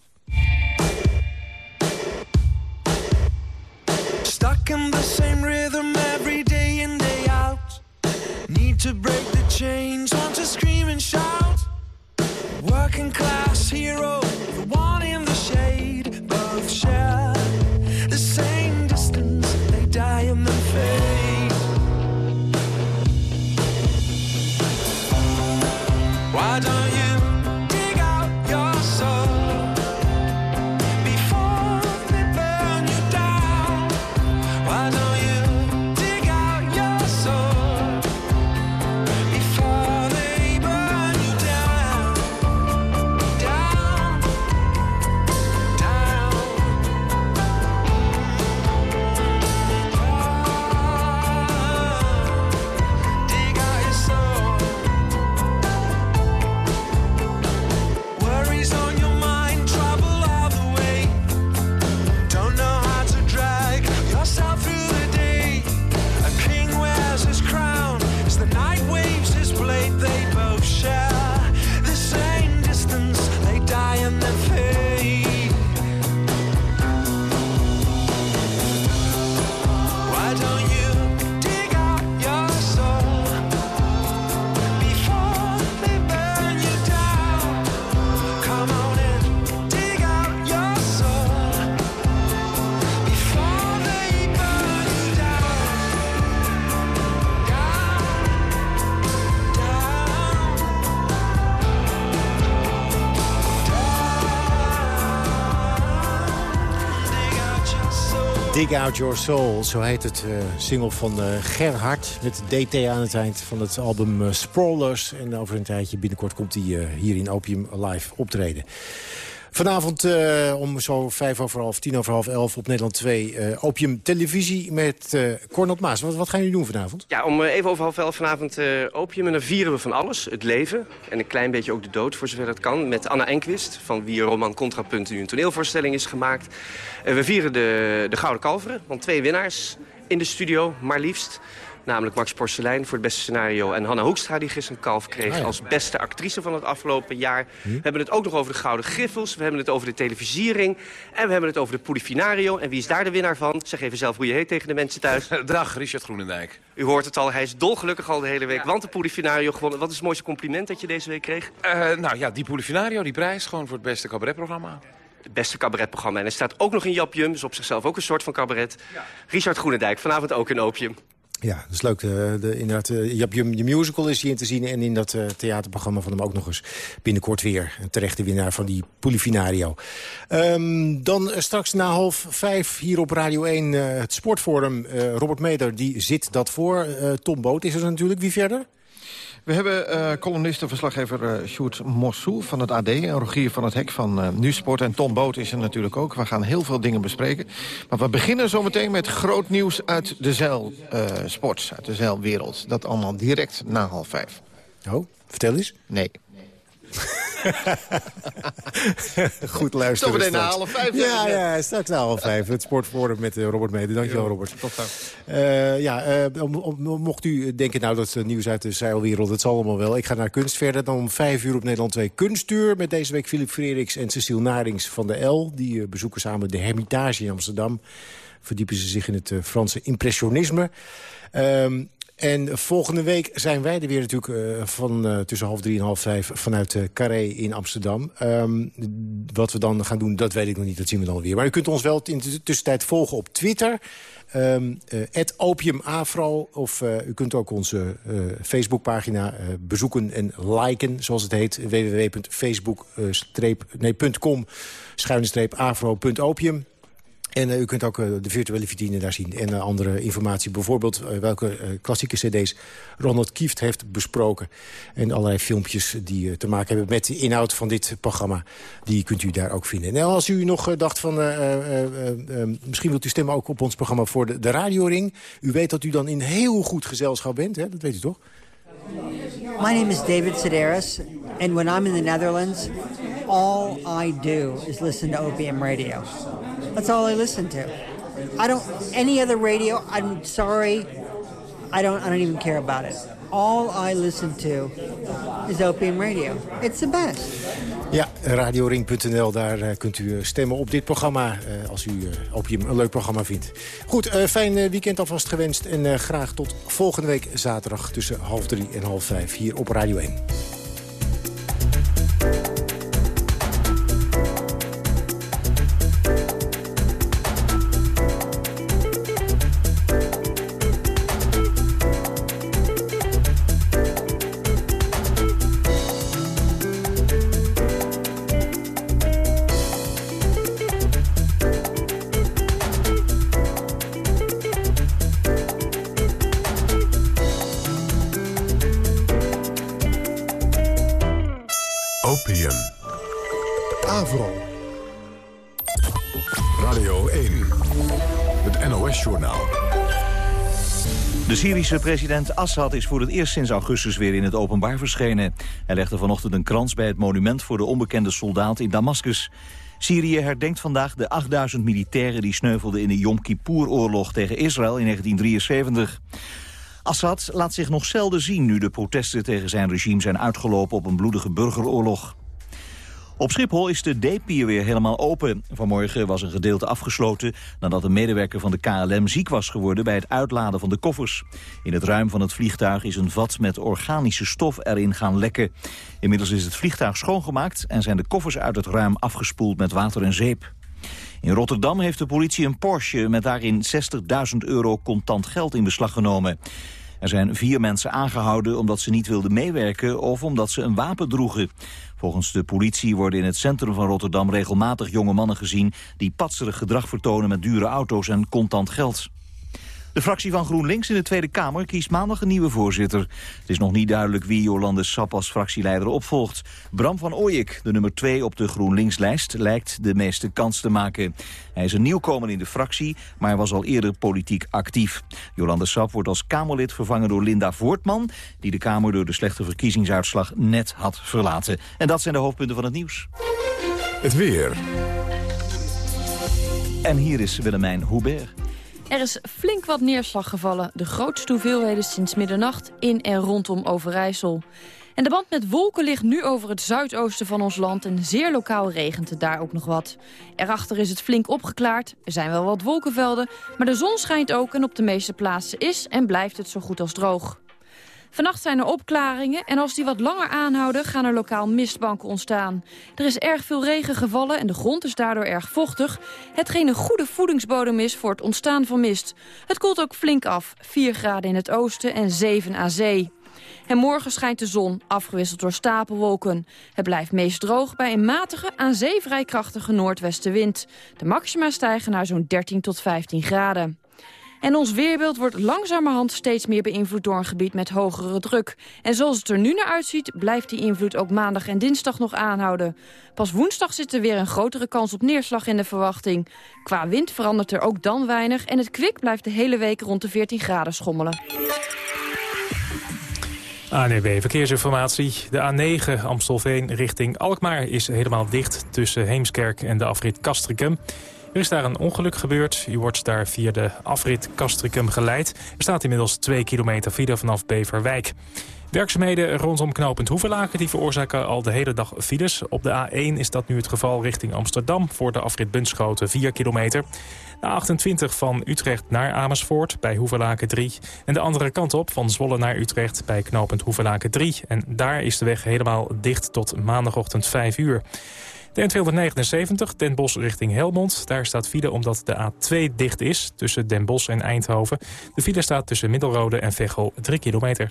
Speaker 12: Stuck in the same rhythm every day to break the chains, want to scream and shout. Working class hero, the Dig Out Your Soul,
Speaker 7: zo heet het eh, single van eh Gerhard... met DT aan het eind van het album eh, Sprawlers. En over een tijdje binnenkort komt hij hier in Opium live optreden. Vanavond eh, om zo vijf over half, tien over half elf op Nederland 2... eh, Opium Televisie met eh Cornel Maas. Wat, wat gaan jullie doen vanavond?
Speaker 13: Ja, om even over half elf vanavond opium. En dan vieren we van alles. Het leven en een klein beetje ook de dood, voor zover dat kan. Met Anna Enquist, van wie roman Contrapunt nu een toneelvoorstelling is gemaakt. We vieren de, de Gouden Kalveren, want twee winnaars in de studio, maar liefst. Namelijk Max Porcelein voor het beste scenario. En Hanna Hoekstra, die gisteren een kalf kreeg
Speaker 7: Ah, ja.
Speaker 13: als beste actrice van het afgelopen jaar. We hebben het ook nog over de Gouden Griffels. We hebben het over de televisiering. En we hebben het over de Polifinario. En wie is daar de winnaar van? Zeg even zelf hoe je heet tegen de mensen thuis. (laughs)
Speaker 14: Dag, Richard Groenendijk.
Speaker 13: U hoort het al, hij is dolgelukkig al de hele week. Want de Polifinario gewonnen. Wat is het mooiste compliment dat je deze week kreeg?
Speaker 14: Eh, nou ja, die Polifinario, die prijs, gewoon voor het beste cabaretprogramma.
Speaker 13: Het beste cabaretprogramma. En er staat ook nog in Japjum, dus op zichzelf ook een soort van cabaret. Richard Groenendijk, vanavond ook in Opium.
Speaker 7: Ja, dat is leuk. De, de, inderdaad, eh, je, je, musical is hierin te zien. En in dat eh, theaterprogramma van hem ook nog eens binnenkort weer. Een terechte winnaar van die Polifinario. Ehm, dan eh, straks na half vijf hier op Radio 1 eh, het Sportforum. Eh, Robert Meder die zit dat voor. Eh, Tom Boot is er natuurlijk. Wie verder?
Speaker 15: We hebben eh columnist en verslaggever eh Sjoerd Mossou van het AD... en Rogier van het Hek van eh Nusport. En Tom Boot is er natuurlijk ook. We gaan heel veel dingen bespreken. Maar we beginnen zometeen met groot nieuws uit de zeilsport. uit de zeilwereld. Dat allemaal direct na half vijf.
Speaker 7: Oh, vertel eens.
Speaker 15: Nee. (laughs)
Speaker 7: Goed luisteren.
Speaker 15: Zometeen na half vijf,
Speaker 7: Ja, ja, straks na half vijf. Het Sportforum met eh, Robert Meder. Dankjewel, Robert.
Speaker 15: Tot zo.
Speaker 7: Eh, ja, eh, mocht u denken, nou, dat nieuws uit de zeilwereld, het zal allemaal wel. Ik ga naar kunst verder. Dan om vijf uur op Nederland 2 Kunstuur. Met deze week Philip Frederiks en Cecile Narings van de L. Die bezoeken samen de Hermitage in Amsterdam. Verdiepen ze zich in het Franse impressionisme. Ehm, en volgende week zijn wij er weer natuurlijk eh, van eh, tussen half drie en half vijf... vanuit eh, Carré in Amsterdam. Ehm, wat we dan gaan doen, dat weet ik nog niet. Dat zien we dan weer. Maar u kunt ons wel in de tussentijd volgen op Twitter... Eh, opiumafro. Of u kunt ook onze Facebookpagina bezoeken en liken, zoals het heet. www.facebook.com schuine streep afro.opium. En eh, u kunt ook eh, de virtuele vitrine daar zien. En eh, andere informatie. Bijvoorbeeld welke klassieke cd's Ronald Kieft heeft besproken. En allerlei filmpjes die te maken hebben met de inhoud van dit programma. Die kunt u daar ook vinden. En als u nog dacht van... misschien wilt u stemmen ook op ons programma voor de, de radioring. U weet dat u dan in heel goed gezelschap bent. Hè? Dat weet u toch?
Speaker 16: My name is David Sedaris, and when I'm in the Netherlands, all I do is listen to OPM Radio. That's all I listen to. I don't any other radio. I'm sorry, I don't. I don't even care about it. All I listen to is Opium Radio. It's the best.
Speaker 7: Ja, radioring.nl, daar eh, kunt u eh, stemmen op dit programma... eh, als u Opium een leuk programma vindt. Goed, fijn weekend alvast gewenst. En graag tot volgende week zaterdag tussen half drie en half vijf hier op Radio 1.
Speaker 6: NOS-journaal.
Speaker 1: De Syrische president Assad is voor het eerst sinds augustus weer in het openbaar verschenen. Hij legde vanochtend een krans bij het monument voor de onbekende soldaat in Damascus. Syrië herdenkt vandaag de 8000 militairen die sneuvelden in de Yom Kippur-oorlog tegen Israël in 1973. Assad laat zich nog zelden zien nu de protesten tegen zijn regime zijn uitgelopen op een bloedige burgeroorlog. Op Schiphol is de D-pier weer helemaal open. Vanmorgen was een gedeelte afgesloten nadat een medewerker van de KLM ziek was geworden bij het uitladen van de koffers. In het ruim van het vliegtuig is een vat met organische stof erin gaan lekken. Inmiddels is het vliegtuig schoongemaakt en zijn de koffers uit het ruim afgespoeld met water en zeep. In Rotterdam heeft de politie een Porsche met daarin 60.000 euro contant geld in beslag genomen. Er zijn vier mensen aangehouden omdat ze niet wilden meewerken of omdat ze een wapen droegen. Volgens de politie worden in het centrum van Rotterdam regelmatig jonge mannen gezien die patserig gedrag vertonen met dure auto's en contant geld. De fractie van GroenLinks in de Tweede Kamer kiest maandag een nieuwe voorzitter. Het is nog niet duidelijk wie Jolande Sap als fractieleider opvolgt. Bram van Ooyek, de nummer 2 op de GroenLinks-lijst, lijkt de meeste kans te maken. Hij is een nieuwkomer in de fractie, maar was al eerder politiek actief. Jolande Sap wordt als Kamerlid vervangen door Linda Voortman... die de Kamer door de slechte verkiezingsuitslag net had verlaten. En dat zijn de hoofdpunten van het nieuws.
Speaker 6: Het weer.
Speaker 1: En hier is Willemijn Hubert.
Speaker 17: Er is flink wat neerslag gevallen. De grootste hoeveelheden sinds middernacht in en rondom Overijssel. En de band met wolken ligt nu over het zuidoosten van ons land... en zeer lokaal regent het daar ook nog wat. Erachter is het flink opgeklaard. Er zijn wel wat wolkenvelden, maar de zon schijnt ook... en op de meeste plaatsen is en blijft het zo goed als droog. Vannacht zijn er opklaringen en als die wat langer aanhouden... gaan er lokaal mistbanken ontstaan. Er is erg veel regen gevallen en de grond is daardoor erg vochtig... hetgeen een goede voedingsbodem is voor het ontstaan van mist. Het koelt ook flink af, 4 graden in het oosten en 7 aan zee. En morgen schijnt de zon, afgewisseld door stapelwolken. Het blijft meest droog bij een matige, aan zee vrij krachtige noordwestenwind. De maxima stijgen naar zo'n 13 tot 15 graden. En ons weerbeeld wordt langzamerhand steeds meer beïnvloed door een gebied met hogere druk. En zoals het er nu naar uitziet, blijft die invloed ook maandag en dinsdag nog aanhouden. Pas woensdag zit er weer een grotere kans op neerslag in de verwachting. Qua wind verandert er ook dan weinig en het kwik blijft de hele week rond de 14 graden schommelen.
Speaker 2: ANEB Verkeersinformatie. De A9 Amstelveen richting Alkmaar is helemaal dicht tussen Heemskerk en de afrit Castricum. Er is daar een ongeluk gebeurd. U wordt daar via de afrit Castricum geleid. Er staat inmiddels 2 kilometer file vanaf Beverwijk. Werkzaamheden rondom knooppunt Hoevelaken die veroorzaken al de hele dag files. Op de A1 is dat nu het geval richting Amsterdam voor de afrit Bunschoten 4 kilometer. De A28 van Utrecht naar Amersfoort bij Hoevelaken 3. En de andere kant op van Zwolle naar Utrecht bij knooppunt Hoevelaken 3. En daar is de weg helemaal dicht tot maandagochtend 5 uur. De N279, Den Bosch richting Helmond. Daar staat file omdat de A2 dicht is tussen Den Bosch en Eindhoven. De file staat tussen Middelrode en Veghel 3 kilometer.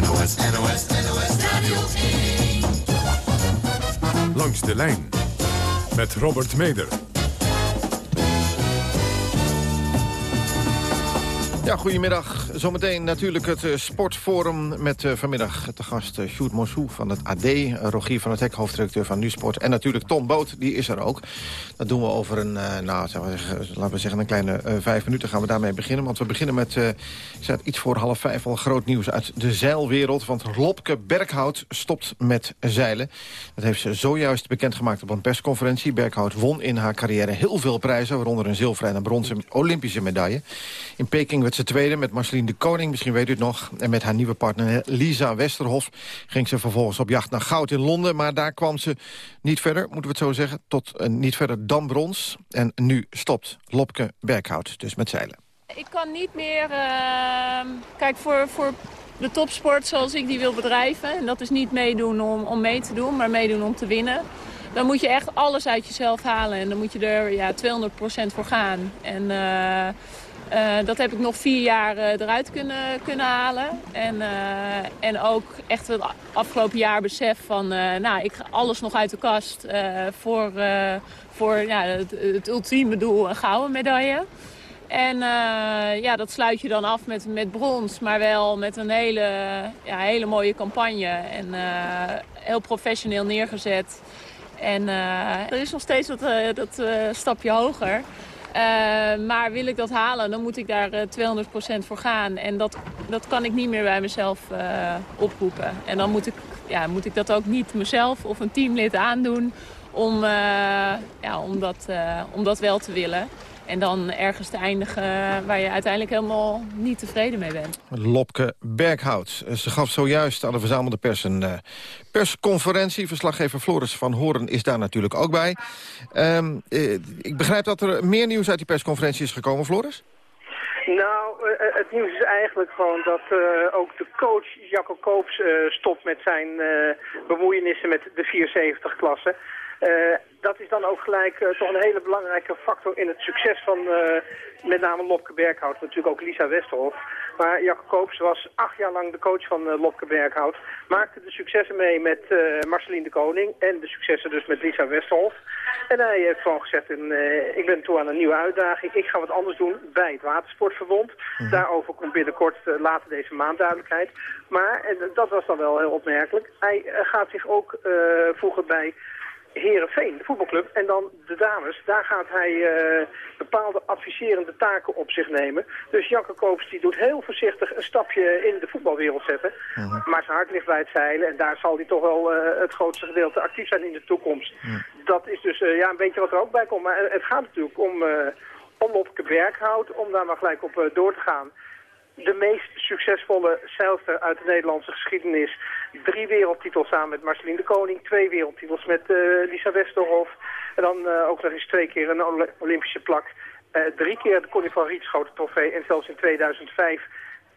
Speaker 6: NOS, NOS, NOS Radio 1. Langs de lijn. Met Robert Meder.
Speaker 15: Ja, goedemiddag. Zometeen natuurlijk het eh, sportforum met eh, vanmiddag de gast uh, Sjoerd Mossou van het AD... Rogier van het Hek, hoofdredacteur van NuSport... en natuurlijk Tom Boot, die is er ook. Dat doen we over een, nou, laten we zeggen, een kleine vijf minuten gaan we daarmee beginnen. Want we beginnen met, ik iets voor half vijf al groot nieuws uit de zeilwereld. Want Lopke Berghout stopt met zeilen. Dat heeft ze zojuist bekendgemaakt op een persconferentie. Berghout won in haar carrière heel veel prijzen, waaronder een zilveren en een bronzen Olympische medaille. In Peking werd ze tweede met Marceline de Koning, misschien weet u het nog. En met haar nieuwe partner Lisa Westerhof ging ze vervolgens op jacht naar goud in Londen. Maar daar kwam ze niet verder, moeten we het zo zeggen, tot uh, niet verder dan brons. En nu stopt Lopke Berghout dus met zeilen.
Speaker 18: Ik kan niet meer... Uh, kijk, voor, voor de topsport zoals ik die wil bedrijven... en dat is niet meedoen om, om mee te doen, maar meedoen om te winnen... dan moet je echt alles uit jezelf halen. En dan moet je er ja, 200% voor gaan. En... Uh, uh, dat heb ik nog vier jaar uh, eruit kunnen, kunnen halen. En, uh, en ook echt het afgelopen jaar besef van... nou, ik ga alles nog uit de kast voor, voor ja, het, het ultieme doel, een gouden medaille. En ja, dat sluit je dan af met, met brons, maar wel met een hele, ja, hele mooie campagne. En heel professioneel neergezet. En er is nog steeds dat, dat stapje hoger. Uh, maar wil ik dat halen, dan moet ik daar uh, 200% voor gaan. En dat, dat kan ik niet meer bij mezelf uh, oproepen. En dan moet ik, ja, moet ik dat ook niet mezelf of een teamlid aandoen om, ja, om, dat, om dat wel te willen. En dan ergens te eindigen waar je uiteindelijk helemaal niet tevreden mee bent.
Speaker 15: Lopke Berghout. Ze gaf zojuist aan de verzamelde pers een uh, persconferentie. Verslaggever Floris van Horen is daar natuurlijk ook bij. Um, uh, ik begrijp dat er meer nieuws uit die persconferentie is gekomen, Floris?
Speaker 19: Nou, uh, het nieuws is eigenlijk gewoon dat uh, ook de coach Jacco Koops uh, stopt met zijn bemoeienissen met de 74-klasse. Uh, dat is dan ook gelijk uh, toch een hele belangrijke factor in het succes van uh, met name Lopke Berghout. Natuurlijk ook Lisa Westerhof. Maar Jacco Koops was acht jaar lang de coach van Lopke Berghout. Maakte de successen mee met Marceline de Koning en de successen dus met Lisa Westerhof. En hij heeft gewoon gezegd, ik ben toe aan een nieuwe uitdaging. Ik ga wat anders doen bij het Watersportverbond. Mm. Daarover komt binnenkort later deze maand duidelijkheid. Maar, en dat was dan wel heel opmerkelijk, hij gaat zich ook voegen bij... Herenveen, de voetbalclub. En dan de dames, daar gaat hij uh, bepaalde adviserende taken op zich nemen. Dus Jacke Koops die doet heel voorzichtig een stapje in de voetbalwereld zetten. Uh -huh. Maar zijn hart ligt bij het zeilen en daar zal hij toch wel uh, het grootste gedeelte actief zijn in de toekomst. -huh. Dat is dus ja, een beetje wat er ook bij komt. Maar het gaat natuurlijk om, om Lopke Berghout, om daar maar gelijk op door te gaan de meest succesvolle zeilster uit de Nederlandse geschiedenis. Drie wereldtitels samen met Marceline de Koning. Twee wereldtitels met uh, Lisa Westerhof. En dan uh, ook nog eens twee keer een Olympische plak. Uh, drie keer de Connie van Rietschoten trofee. En zelfs in 2005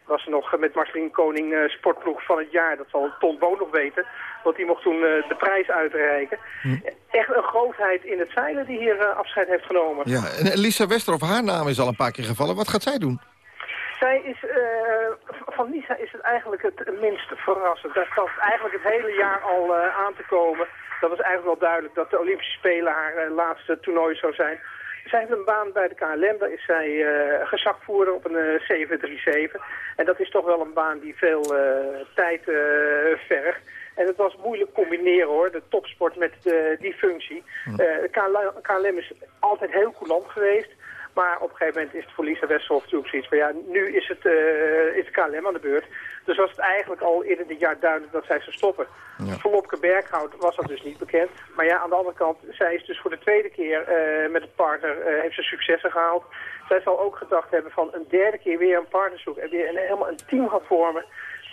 Speaker 19: was ze nog met Marceline Koning sportploeg van het jaar. Dat zal Ton Boon nog weten. Want die mocht toen de prijs uitreiken. Hm. Echt een grootheid in het zeilen die hier afscheid heeft genomen.
Speaker 15: Ja, en Lisa Westerhof, haar naam is al een paar keer gevallen. Wat gaat zij doen?
Speaker 19: Zij is, uh, van Lisa is het eigenlijk het minst verrassend. Daar zat eigenlijk het hele jaar al uh, aan te komen. Dat was eigenlijk wel duidelijk dat de Olympische Spelen haar uh, laatste toernooi zou zijn. Zij heeft een baan bij de KLM, daar is zij gezagvoerder op een 737. En dat is toch wel een baan die veel tijd vergt. En het was moeilijk combineren hoor, de topsport met die functie. de KLM is altijd heel coulant geweest. Maar op een gegeven moment is het voor Lisa Westerhof natuurlijk zoiets van... ja, nu is het, uh, is KLM aan de beurt. Dus was het eigenlijk al eerder dit jaar duidelijk dat zij zou stoppen. Ja. Voor Lopke Berghout was dat dus niet bekend. Maar ja, aan de andere kant, zij is dus voor de tweede keer uh, met een partner... Uh, heeft ze successen gehaald. Zij zal ook gedacht hebben van een derde keer weer een partner zoeken... en weer een, helemaal een team gaan vormen.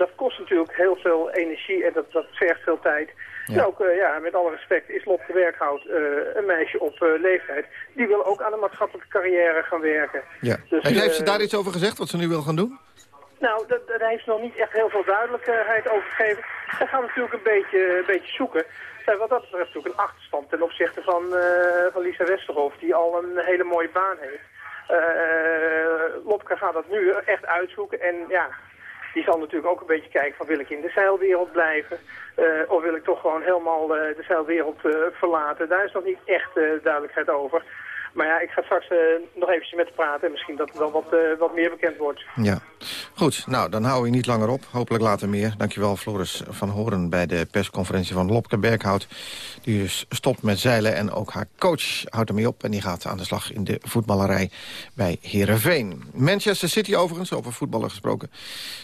Speaker 19: Dat kost natuurlijk heel veel energie en dat, dat vergt veel tijd... Ja. En ook, uh, ja, met alle respect, is Lopke Werkhout uh, een meisje op uh, leeftijd. Die wil ook aan een maatschappelijke carrière gaan werken.
Speaker 15: Ja. Dus, en heeft ze daar iets over gezegd, wat ze nu wil gaan doen?
Speaker 19: Nou, daar heeft ze nog niet echt heel veel duidelijkheid over gegeven. Ze gaan natuurlijk een beetje, een beetje zoeken. Zij wat dat betreft natuurlijk een achterstand ten opzichte van, van Lisa Westerhof, die al een hele mooie baan heeft. Lopke gaat dat nu echt uitzoeken en ja, die zal natuurlijk ook een beetje kijken van wil ik in de zeilwereld blijven uh, of wil ik toch gewoon helemaal uh, de zeilwereld uh, verlaten. Daar is nog niet echt duidelijkheid over. Maar ja, ik ga straks nog eventjes met praten en misschien dat er dan wat, wat meer bekend wordt.
Speaker 15: Ja, goed. Nou, dan hou je niet langer op. Hopelijk later meer. Dankjewel Floris van Horen bij de persconferentie van Lopke Berghout. Die dus stopt met zeilen en ook haar coach houdt ermee op. En die gaat aan de slag in de voetballerij bij Heerenveen. Manchester City overigens, over voetballen gesproken,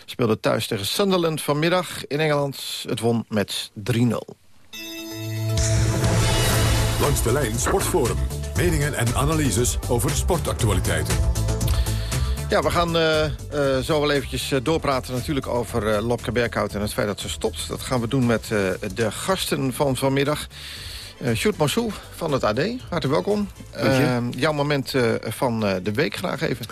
Speaker 15: speelde thuis tegen Sunderland vanmiddag in Engeland. Het won met 3-0.
Speaker 6: Langs de lijn Sportforum. Meningen en analyses over sportactualiteiten.
Speaker 15: Ja, we gaan eh, eh, zo wel eventjes eh, doorpraten natuurlijk over uh, Lopke Berghout en het feit dat ze stopt. Dat gaan we doen met de gasten van vanmiddag. Uh, Sjoerd Massou van het AD, hartelijk welkom. jouw moment van de week graag even.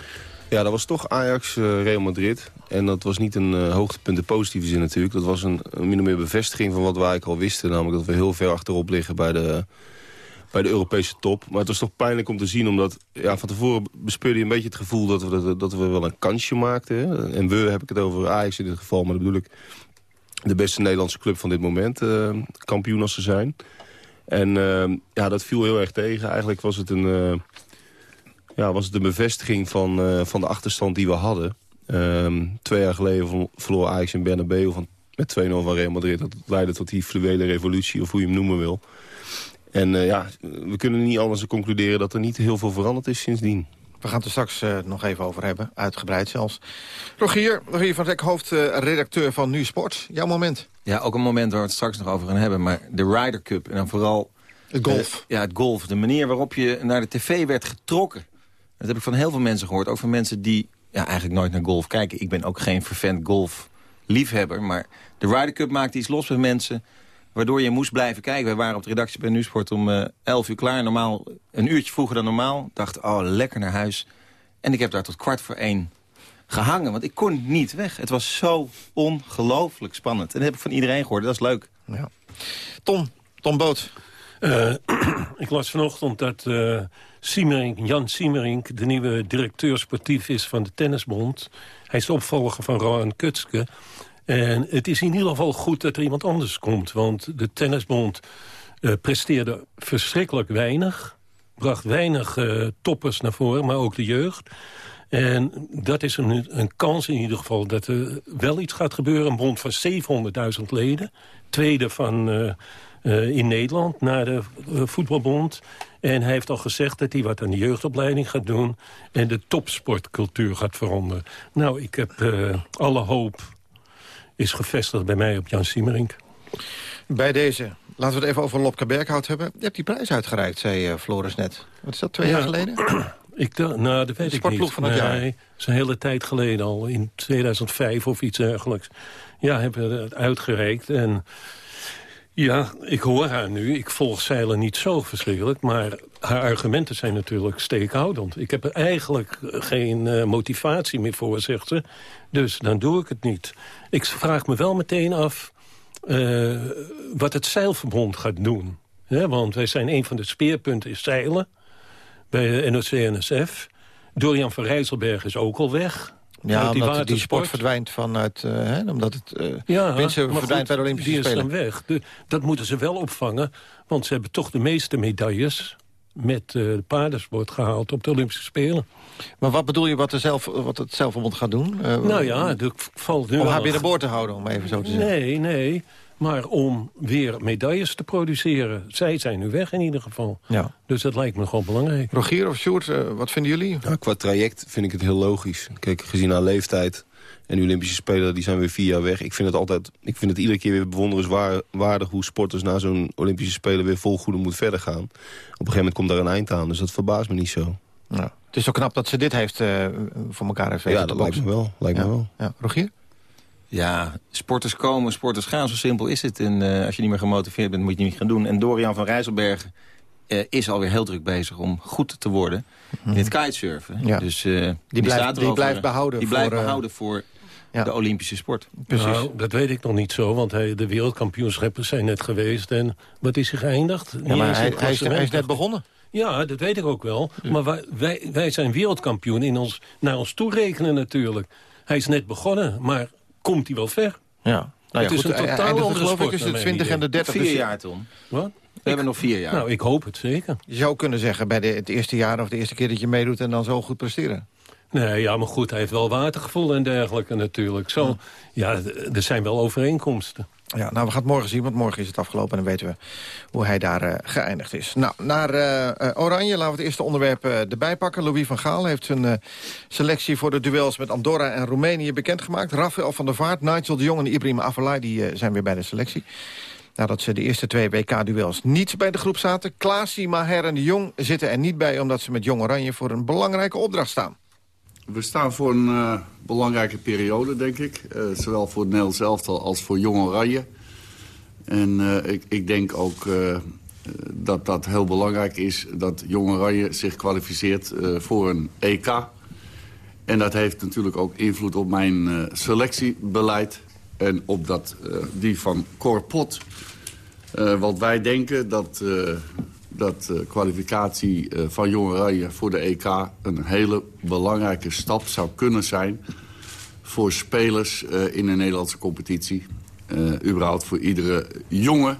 Speaker 20: Ja, dat was toch Ajax-Real Madrid. En dat was niet een hoogtepunt in positieve zin natuurlijk. Dat was een, een min of meer bevestiging van wat we eigenlijk al wisten. Namelijk dat we heel ver achterop liggen bij de bij de Europese top. Maar het was toch pijnlijk om te zien, omdat ja, van tevoren bespeurde je een beetje het gevoel dat we, dat we wel een kansje maakten. En we heb ik het over Ajax in dit geval, maar dat bedoel ik de beste Nederlandse club van dit moment, uh, kampioen als ze zijn. En uh, ja, dat viel heel erg tegen. Eigenlijk was het een, uh, ja, was het een bevestiging van, van de achterstand die we hadden. Ehm, twee jaar geleden verloor Ajax in Bernabeu van, met 2-0 van Real Madrid. Dat leidde tot die fluwele revolutie, of hoe je hem noemen wil. En uh, ja, we kunnen niet anders concluderen dat er niet heel veel veranderd is sindsdien.
Speaker 15: We gaan het er straks uh, nog even over hebben, uitgebreid zelfs. Rogier, Rogier van Rek, hoofdredacteur van Nu Sport. Jouw moment.
Speaker 21: Ja, ook een moment waar we het straks nog over gaan hebben. Maar de Ryder Cup en dan vooral...
Speaker 15: Het golf.
Speaker 21: Uh, ja, het golf. De manier waarop je naar de tv werd getrokken. Dat heb ik van heel veel mensen gehoord. Ook van mensen die ja, eigenlijk nooit naar golf kijken. Ik ben ook geen vervent golf liefhebber. Maar de Ryder Cup maakte iets los met mensen Waardoor je moest blijven kijken. We waren op de redactie bij Nusport om uh, eh, 11 uur klaar. Normaal een uurtje vroeger dan normaal. Dacht, oh, lekker naar huis. En ik heb daar tot kwart voor één gehangen. Want ik kon niet weg. Het was zo ongelooflijk spannend. En dat heb ik van iedereen gehoord. Dat is leuk.
Speaker 15: Ja. Tom, Tom Boot.
Speaker 22: Uh, (clears throat) ik las vanochtend dat uh, Siemering, Jan Siemering... de nieuwe directeur sportief is van de Tennisbond. Hij is de opvolger van Rohan Kutske. En het is in ieder geval goed dat er iemand anders komt. Want de Tennisbond uh, presteerde verschrikkelijk weinig. Bracht weinig uh, toppers naar voren, maar ook de jeugd. En dat is een, een kans in ieder geval dat er wel iets gaat gebeuren. Een bond van 700.000 leden. Tweede van, uh, in Nederland, na de voetbalbond. En hij heeft al gezegd dat hij wat aan de jeugdopleiding gaat doen... en de topsportcultuur gaat veranderen. Nou, ik heb alle hoop is gevestigd bij mij op Jan Siemerink.
Speaker 15: Bij deze, laten we het even over Lopke Berghout hebben. Je hebt die prijs uitgereikt, zei uh, Floris net. Wat is dat, twee jaar geleden? (clears throat)
Speaker 22: Ik, nou, dat weet ik niet.
Speaker 15: van het nee, jaar.
Speaker 22: is een hele tijd geleden al, in 2005 of iets dergelijks. Ja, hebben we het uitgereikt en... Ja, ik hoor haar nu. Ik volg zeilen niet zo verschrikkelijk. Maar haar argumenten zijn natuurlijk steekhoudend. Ik heb er eigenlijk geen uh, motivatie meer voor, zegt ze. Dus dan doe ik het niet. Ik vraag me wel meteen af uh, wat het zeilverbond gaat doen. want wij zijn een van de speerpunten is zeilen. Bij de NOC-NSF. Dorian van Rijsselberg is ook al weg.
Speaker 15: Ja, die omdat die sport verdwijnt vanuit... Uh, hè, omdat het uh,
Speaker 22: ja,
Speaker 15: verdwijnt bij de Olympische
Speaker 22: die
Speaker 15: Spelen.
Speaker 22: Die is dan weg. De, dat moeten ze wel opvangen. Want ze hebben toch de meeste medailles met uh, de paardensport gehaald op de Olympische Spelen.
Speaker 15: Maar wat bedoel je wat, er zelf, wat het zelfverbond gaat doen?
Speaker 22: Nou ja, dat valt nu
Speaker 15: Om haar binnenboord te houden, om even zo te zeggen.
Speaker 22: Nee, nee. Maar om weer medailles te produceren. Zij zijn nu weg in ieder geval.
Speaker 15: Ja.
Speaker 22: Dus dat lijkt me gewoon belangrijk.
Speaker 15: Rogier of Sjoerd, uh, wat vinden jullie?
Speaker 20: Ja, qua traject vind ik het heel logisch. Kijk, gezien haar leeftijd en de Olympische Spelen, die zijn weer vier jaar weg. Ik vind het altijd, ik vind het iedere keer weer bewonderenswaardig hoe sporters na zo'n Olympische Spelen weer vol goede moet verder gaan. Op een gegeven moment komt daar een eind aan, dus dat verbaast me niet zo.
Speaker 15: Ja. Het is zo knap dat ze dit heeft uh, voor elkaar heeft
Speaker 20: Ja, dat lijkt me wel. Lijkt
Speaker 15: ja.
Speaker 20: me wel.
Speaker 15: Ja. Rogier?
Speaker 21: Ja, sporters komen, sporters gaan, zo simpel is het. En uh, als je niet meer gemotiveerd bent, moet je het niet gaan doen. En Dorian van Rijsselbergen uh, is alweer heel druk bezig om goed te worden in het kitesurfen.
Speaker 15: Ja.
Speaker 21: Dus, uh,
Speaker 15: die, die, blijft, die blijft behouden
Speaker 21: die
Speaker 15: voor...
Speaker 21: blijft behouden voor ja. de Olympische sport.
Speaker 22: Precies. Nou, dat weet ik nog niet zo, want hij, de wereldkampioenschappen zijn net geweest. En wat is hij geëindigd?
Speaker 15: Ja, maar hij, hij, is, hij is net begonnen.
Speaker 22: Ja, dat weet ik ook wel. Maar wij, wij, wij zijn wereldkampioen in ons, naar ons toerekenen natuurlijk. Hij is net begonnen, maar komt hij wel ver?
Speaker 15: Ja.
Speaker 22: Nou ja, het is goed, een totaal andere
Speaker 15: geloof
Speaker 22: sport.
Speaker 15: ik is de 20 en de 30.
Speaker 21: Vier jaar, Tom.
Speaker 22: Wat?
Speaker 21: We hebben nog vier jaar.
Speaker 22: Nou, ik hoop het zeker.
Speaker 15: Je zou kunnen zeggen bij de, het eerste jaar of de eerste keer dat je meedoet... en dan zo goed presteren.
Speaker 22: Nee, ja, maar goed, hij heeft wel watergevoel en dergelijke natuurlijk. Zo, ja, er zijn wel overeenkomsten.
Speaker 15: Ja, nou, we gaan het morgen zien, want morgen is het afgelopen... en dan weten we hoe hij daar uh, geëindigd is. Nou, naar uh, Oranje, laten we het eerste onderwerp uh, erbij pakken. Louis van Gaal heeft zijn selectie voor de duels met Andorra en Roemenië bekendgemaakt. Rafael van der Vaart, Nigel de Jong en Ibrahim Afellay die, zijn weer bij de selectie. Nadat ze de eerste twee WK-duels niet bij de groep zaten. Klaasie, Maher en de Jong zitten er niet bij... omdat ze met Jong Oranje voor een belangrijke opdracht staan.
Speaker 23: We staan voor een uh, belangrijke periode, denk ik. Uh, zowel voor het Nederlands elftal als voor Jong Oranje. En uh, ik, ik, denk ook dat dat heel belangrijk is... dat Jong Oranje zich kwalificeert voor een EK. En dat heeft natuurlijk ook invloed op mijn selectiebeleid... en op dat, die van Corpot. want wij denken dat dat de kwalificatie eh, van Jong Oranje voor de EK... een hele belangrijke stap zou kunnen zijn... voor spelers eh, in de Nederlandse competitie. Uh, überhaupt voor iedere jonge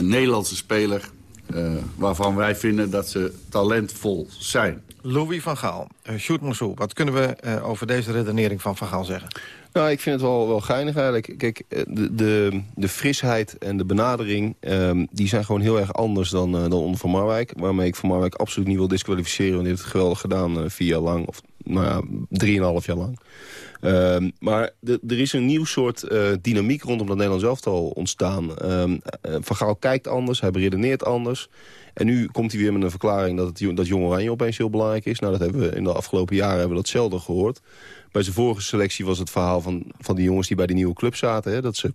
Speaker 23: Nederlandse speler... waarvan wij vinden dat ze talentvol zijn.
Speaker 15: Louis van Gaal, uh, Sjoerd Moussou, wat kunnen we over deze redenering van Van Gaal zeggen?
Speaker 20: Nou, ik vind het wel, wel geinig eigenlijk. Kijk, eh, de, de, de frisheid en de benadering... Um, die zijn gewoon heel erg anders dan, uh, dan onder Van Marwijk. Waarmee ik Van Marwijk absoluut niet wil disqualificeren. Want die heeft het geweldig gedaan uh, vier jaar lang. Of nou ja, drieënhalf jaar lang. Um, maar er is een nieuw soort dynamiek rondom dat Nederlands elftal ontstaan. Um, van Gaal kijkt anders, hij beredeneert anders. En nu komt hij weer met een verklaring dat, het, dat Jong Oranje opeens heel belangrijk is. Nou, dat hebben we in de afgelopen jaren hebben we dat zelden gehoord. Bij zijn vorige selectie was het verhaal van, van die jongens die bij de nieuwe club zaten. Hè, dat ze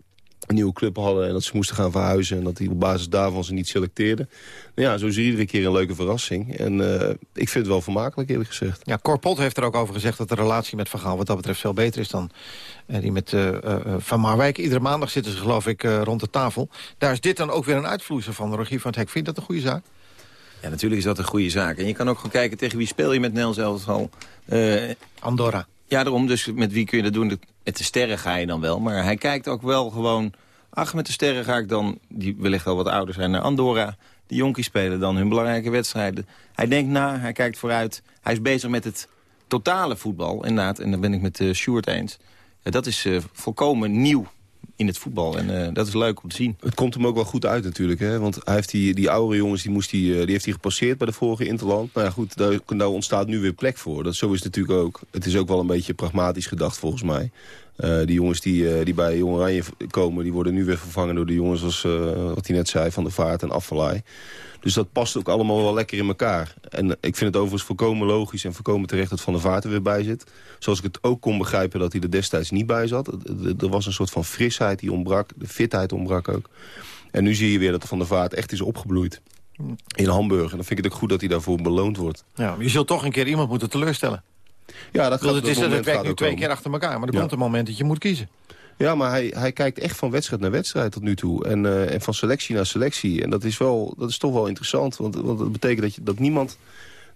Speaker 20: een nieuwe club hadden en dat ze moesten gaan verhuizen... en dat hij op basis daarvan ze niet selecteerden. Nou ja, zo is er iedere keer een leuke verrassing. En uh, ik vind het wel vermakelijk, eerlijk gezegd.
Speaker 15: Ja, Corpot heeft er ook over gezegd dat de relatie met Van Gaal... wat dat betreft veel beter is dan uh, die met uh, Van Marwijk. Iedere maandag zitten ze, geloof ik, rond de tafel. Daar is dit dan ook weer een uitvloeisel van de regie van het Hek. Vind je dat een goede zaak?
Speaker 21: Ja, natuurlijk is dat een goede zaak. En je kan ook gewoon kijken tegen wie speel je met Nels elftal.
Speaker 15: Andorra.
Speaker 21: Ja, daarom. Dus met wie kun je dat doen? Met de sterren ga je dan wel. Maar hij kijkt ook wel gewoon... Ach, met de sterren ga ik dan, die wellicht al wat ouder zijn, naar Andorra. De jonkies spelen dan hun belangrijke wedstrijden. Hij denkt na, hij kijkt vooruit. Hij is bezig met het totale voetbal, inderdaad. En dan ben ik met uh, Sjoerd eens. dat is uh, volkomen nieuw in het voetbal. En uh, dat is leuk om te zien.
Speaker 20: Het komt hem ook wel goed uit natuurlijk. Hè? Want hij heeft die, die oude jongens, die, moest die, die heeft hij gepasseerd bij de vorige Interland. Nou ja, goed, daar, ontstaat nu weer plek voor. Dat, zo is het natuurlijk ook. Het is ook wel een beetje pragmatisch gedacht volgens mij. Uh, die jongens die, die bij Jong Oranje komen... die worden nu weer vervangen door de jongens uh, wat hij net zei... Van de Vaart en Afvalaai. Dus dat past ook allemaal wel lekker in elkaar. En ik vind het overigens volkomen logisch en volkomen terecht... dat Van der Vaart er weer bij zit. Zoals ik het ook kon begrijpen dat hij er destijds niet bij zat. Er was een soort van frisheid die ontbrak. De fitheid ontbrak ook. En nu zie je weer dat Van der Vaart echt is opgebloeid. In Hamburg. En dan vind ik het ook goed dat hij daarvoor beloond wordt.
Speaker 15: Ja, je zult toch een keer iemand moeten teleurstellen.
Speaker 20: Ja, dat, gaat,
Speaker 15: het, is, het werkt nu twee keer achter elkaar, maar er komt een moment dat je moet kiezen.
Speaker 20: Ja, maar hij, hij kijkt echt van wedstrijd naar wedstrijd tot nu toe. En, uh, en van selectie naar selectie. En dat is, wel, dat is toch wel interessant. Want, want dat betekent dat, je, dat niemand,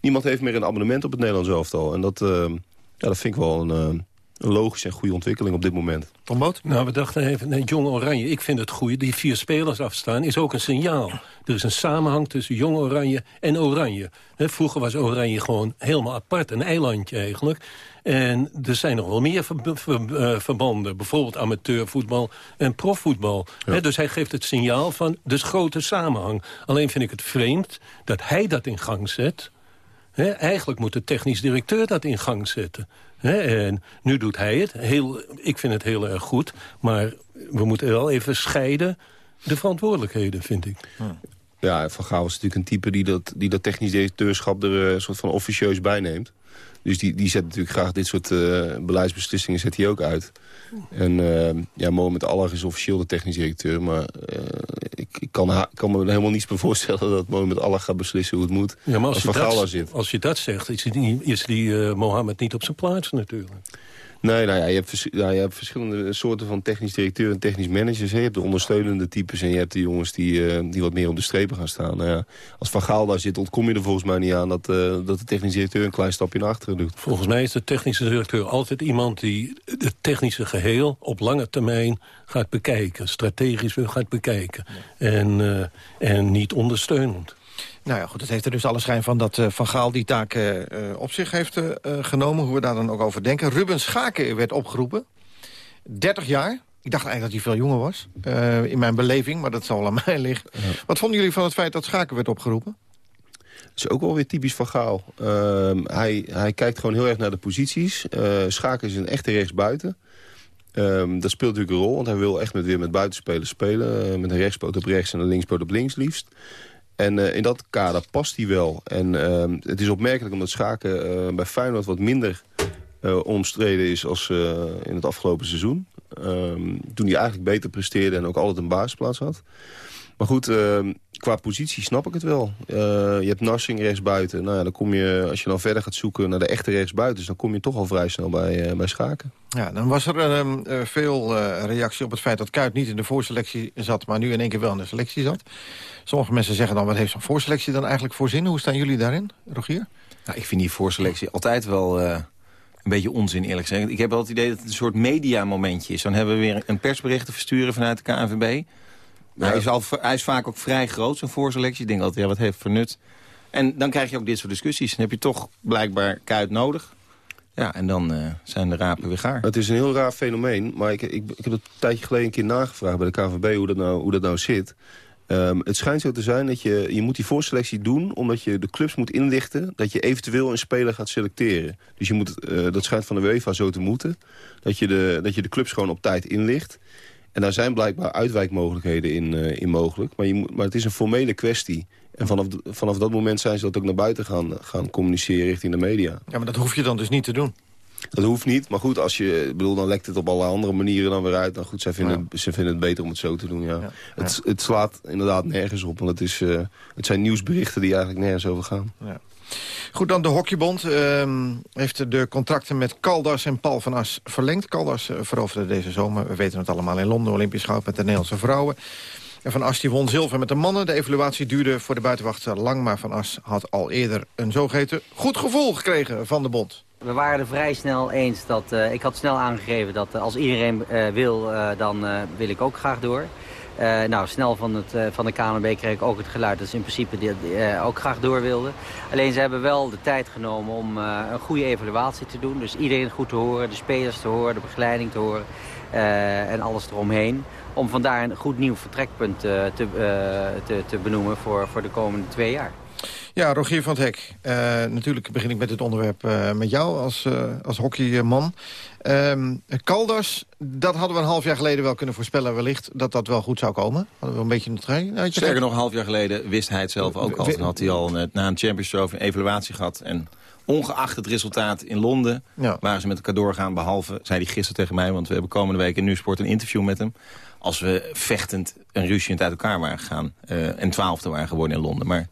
Speaker 20: niemand heeft meer een abonnement op het Nederlands elftal. En dat, uh, ja, dat vind ik wel een, een logische en goede ontwikkeling op dit moment.
Speaker 15: Tom Boot?
Speaker 22: Nou, we dachten even, nee, Jong Oranje, ik vind het goed. Die vier spelers afstaan is ook een signaal. Er is een samenhang tussen Jong Oranje en Oranje. He, vroeger was Oranje gewoon helemaal apart, een eilandje eigenlijk. En er zijn nog wel meer ver, ver, uh, verbanden. Bijvoorbeeld amateurvoetbal en profvoetbal. Ja. He, dus hij geeft het signaal van de grote samenhang. Alleen vind ik het vreemd dat hij dat in gang zet... He, eigenlijk moet de technisch directeur dat in gang zetten. He, en nu doet hij het. Heel, ik vind het heel erg goed. Maar we moeten wel even scheiden de verantwoordelijkheden, vind ik.
Speaker 20: Ja, Van Gaal is natuurlijk een type die dat, die dat technisch directeurschap er een soort van officieus bijneemt. Dus die, die zet natuurlijk graag dit soort uh, beleidsbeslissingen zet hij ook uit. En uh, ja, Mohamed Allah is officieel de technisch directeur. Maar uh, ik, ik, kan, kan me helemaal niets meer (laughs) voorstellen dat Mohamed Allah gaat beslissen hoe het moet.
Speaker 22: Ja, maar als, als, je, dat, zit. als je dat zegt, is die, is die Mohammed niet op zijn plaats natuurlijk.
Speaker 20: Nee, nou ja, je hebt, ja, je hebt verschillende soorten van technisch directeur en technisch managers. Hè. Je hebt de ondersteunende types en je hebt de jongens die, uh, die wat meer op de strepen gaan staan. Nou ja, als Van Gaal daar zit, ontkom je er volgens mij niet aan... Dat, uh, dat de technisch directeur een klein stapje naar achteren doet.
Speaker 22: Volgens mij is de technische directeur altijd iemand die het technische geheel... op lange termijn gaat bekijken, strategisch gaat bekijken. En, uh, en niet ondersteunend.
Speaker 15: Nou ja, goed, het heeft er dus alle schijn van dat uh, Van Gaal die taak uh, op zich heeft uh, genomen. Hoe we daar dan ook over denken. Ruben Schaken werd opgeroepen. 30 jaar. Ik dacht eigenlijk dat hij veel jonger was. in mijn beleving, maar dat zal aan mij liggen. Ja. Wat vonden jullie van het feit dat Schaken werd opgeroepen?
Speaker 20: Dat is ook wel weer typisch van Gaal. Ehm, hij, hij kijkt gewoon heel erg naar de posities. Schaken is een echte rechtsbuiten. Um, dat speelt natuurlijk een rol, want hij wil echt met, weer met buitenspelers spelen. met een rechtspoot op rechts en een linkspoot op links liefst. En eh, in dat kader past hij wel. En ehm, het is opmerkelijk omdat schaken eh, bij Feyenoord wat minder eh, omstreden is als in het afgelopen seizoen. Ehm, toen hij eigenlijk beter presteerde en ook altijd een basisplaats had. Maar goed, ehm, qua positie snap ik het wel. Eh, je hebt Narsing rechtsbuiten. Nou ja, dan kom je, als je dan verder gaat zoeken naar de echte rechtsbuitens... dan kom je toch al vrij snel bij, eh, bij schaken.
Speaker 15: Ja, dan was er ehm, eh, veel reactie op het feit dat Kuit niet in de voorselectie zat... maar nu in één keer wel in de selectie zat. Sommige mensen zeggen dan, wat heeft zo'n voorselectie dan eigenlijk voor zin? Hoe staan jullie daarin, Rogier?
Speaker 21: Nou, ik vind die voorselectie altijd wel een beetje onzin, eerlijk gezegd. Ik heb wel het idee dat het een soort mediamomentje is. Dan hebben we weer een persbericht te versturen vanuit de KNVB... Hij, is al, hij is vaak ook vrij groot, zo'n voorselectie. Ik denk altijd, ja, wat heeft voor nut? En dan krijg je ook dit soort discussies. Dan heb je toch blijkbaar kuit nodig. Ja, en dan uh, zijn de rapen weer gaar.
Speaker 20: Het is een heel raar fenomeen. Maar ik, ik, ik heb het een tijdje geleden een keer nagevraagd bij de KVB hoe dat nou, hoe dat nou zit. Um, het schijnt zo te zijn dat je, je moet die voorselectie doen... omdat je de clubs moet inlichten dat je eventueel een speler gaat selecteren. Dus je moet, uh, dat schijnt van de UEFA zo te moeten. Dat je, de, dat je de clubs gewoon op tijd inlicht. En daar zijn blijkbaar uitwijkmogelijkheden in, uh, in mogelijk. Maar, je moet, maar het is een formele kwestie. En vanaf, vanaf dat moment zijn ze dat ook naar buiten gaan, gaan communiceren richting de media.
Speaker 15: Ja, maar dat hoef je dan dus niet te doen.
Speaker 20: Dat hoeft niet, maar goed, als je, bedoel, dan lekt het op alle andere manieren dan weer uit. Dan goed, zij vinden, ja. ze vinden het beter om het zo te doen, ja. ja. Het, het slaat inderdaad nergens op, want het, is, uh, het zijn nieuwsberichten die eigenlijk nergens over gaan.
Speaker 15: Ja. Goed, dan de Hockeybond uh, heeft de contracten met Caldas en Paul van As verlengd. Caldas uh, veroverde deze zomer, we weten het allemaal, in Londen Olympisch goud met de Nederlandse vrouwen. En Van As die won zilver met de mannen. De evaluatie duurde voor de buitenwachter lang, maar Van As had al eerder een zogeheten goed gevoel gekregen van de bond.
Speaker 24: We waren er vrij snel eens dat, uh, ik had snel aangegeven dat uh, als iedereen wil, dan wil ik ook graag door. Uh, nou, snel van, het, uh, van de KNB kreeg ik ook het geluid dat ze in principe die, uh, ook graag door wilden. Alleen ze hebben wel de tijd genomen om een goede evaluatie te doen. Dus iedereen goed te horen, de spelers te horen, de begeleiding te horen en alles eromheen. Om vandaar een goed nieuw vertrekpunt te, te, te benoemen voor, voor de komende twee jaar.
Speaker 15: Ja, Rogier van het Hek. Natuurlijk begin ik met het onderwerp met jou als, uh, als hockeyman. Um, Caldas, dat hadden we een half jaar geleden wel kunnen voorspellen wellicht... dat dat wel goed zou komen. Hadden we een beetje een trein.
Speaker 21: Sterker nog, een half jaar geleden wist hij het zelf ook al. Toen had hij al na een Champions Trophy een evaluatie gehad... en ongeacht het resultaat in Londen ja. waren ze met elkaar doorgaan. Behalve, zei hij gisteren tegen mij, want we hebben komende week in Nieuwsport een interview met hem. Als we vechtend en ruziend uit elkaar waren gegaan. Uh, en twaalfde waren geworden in Londen. Maar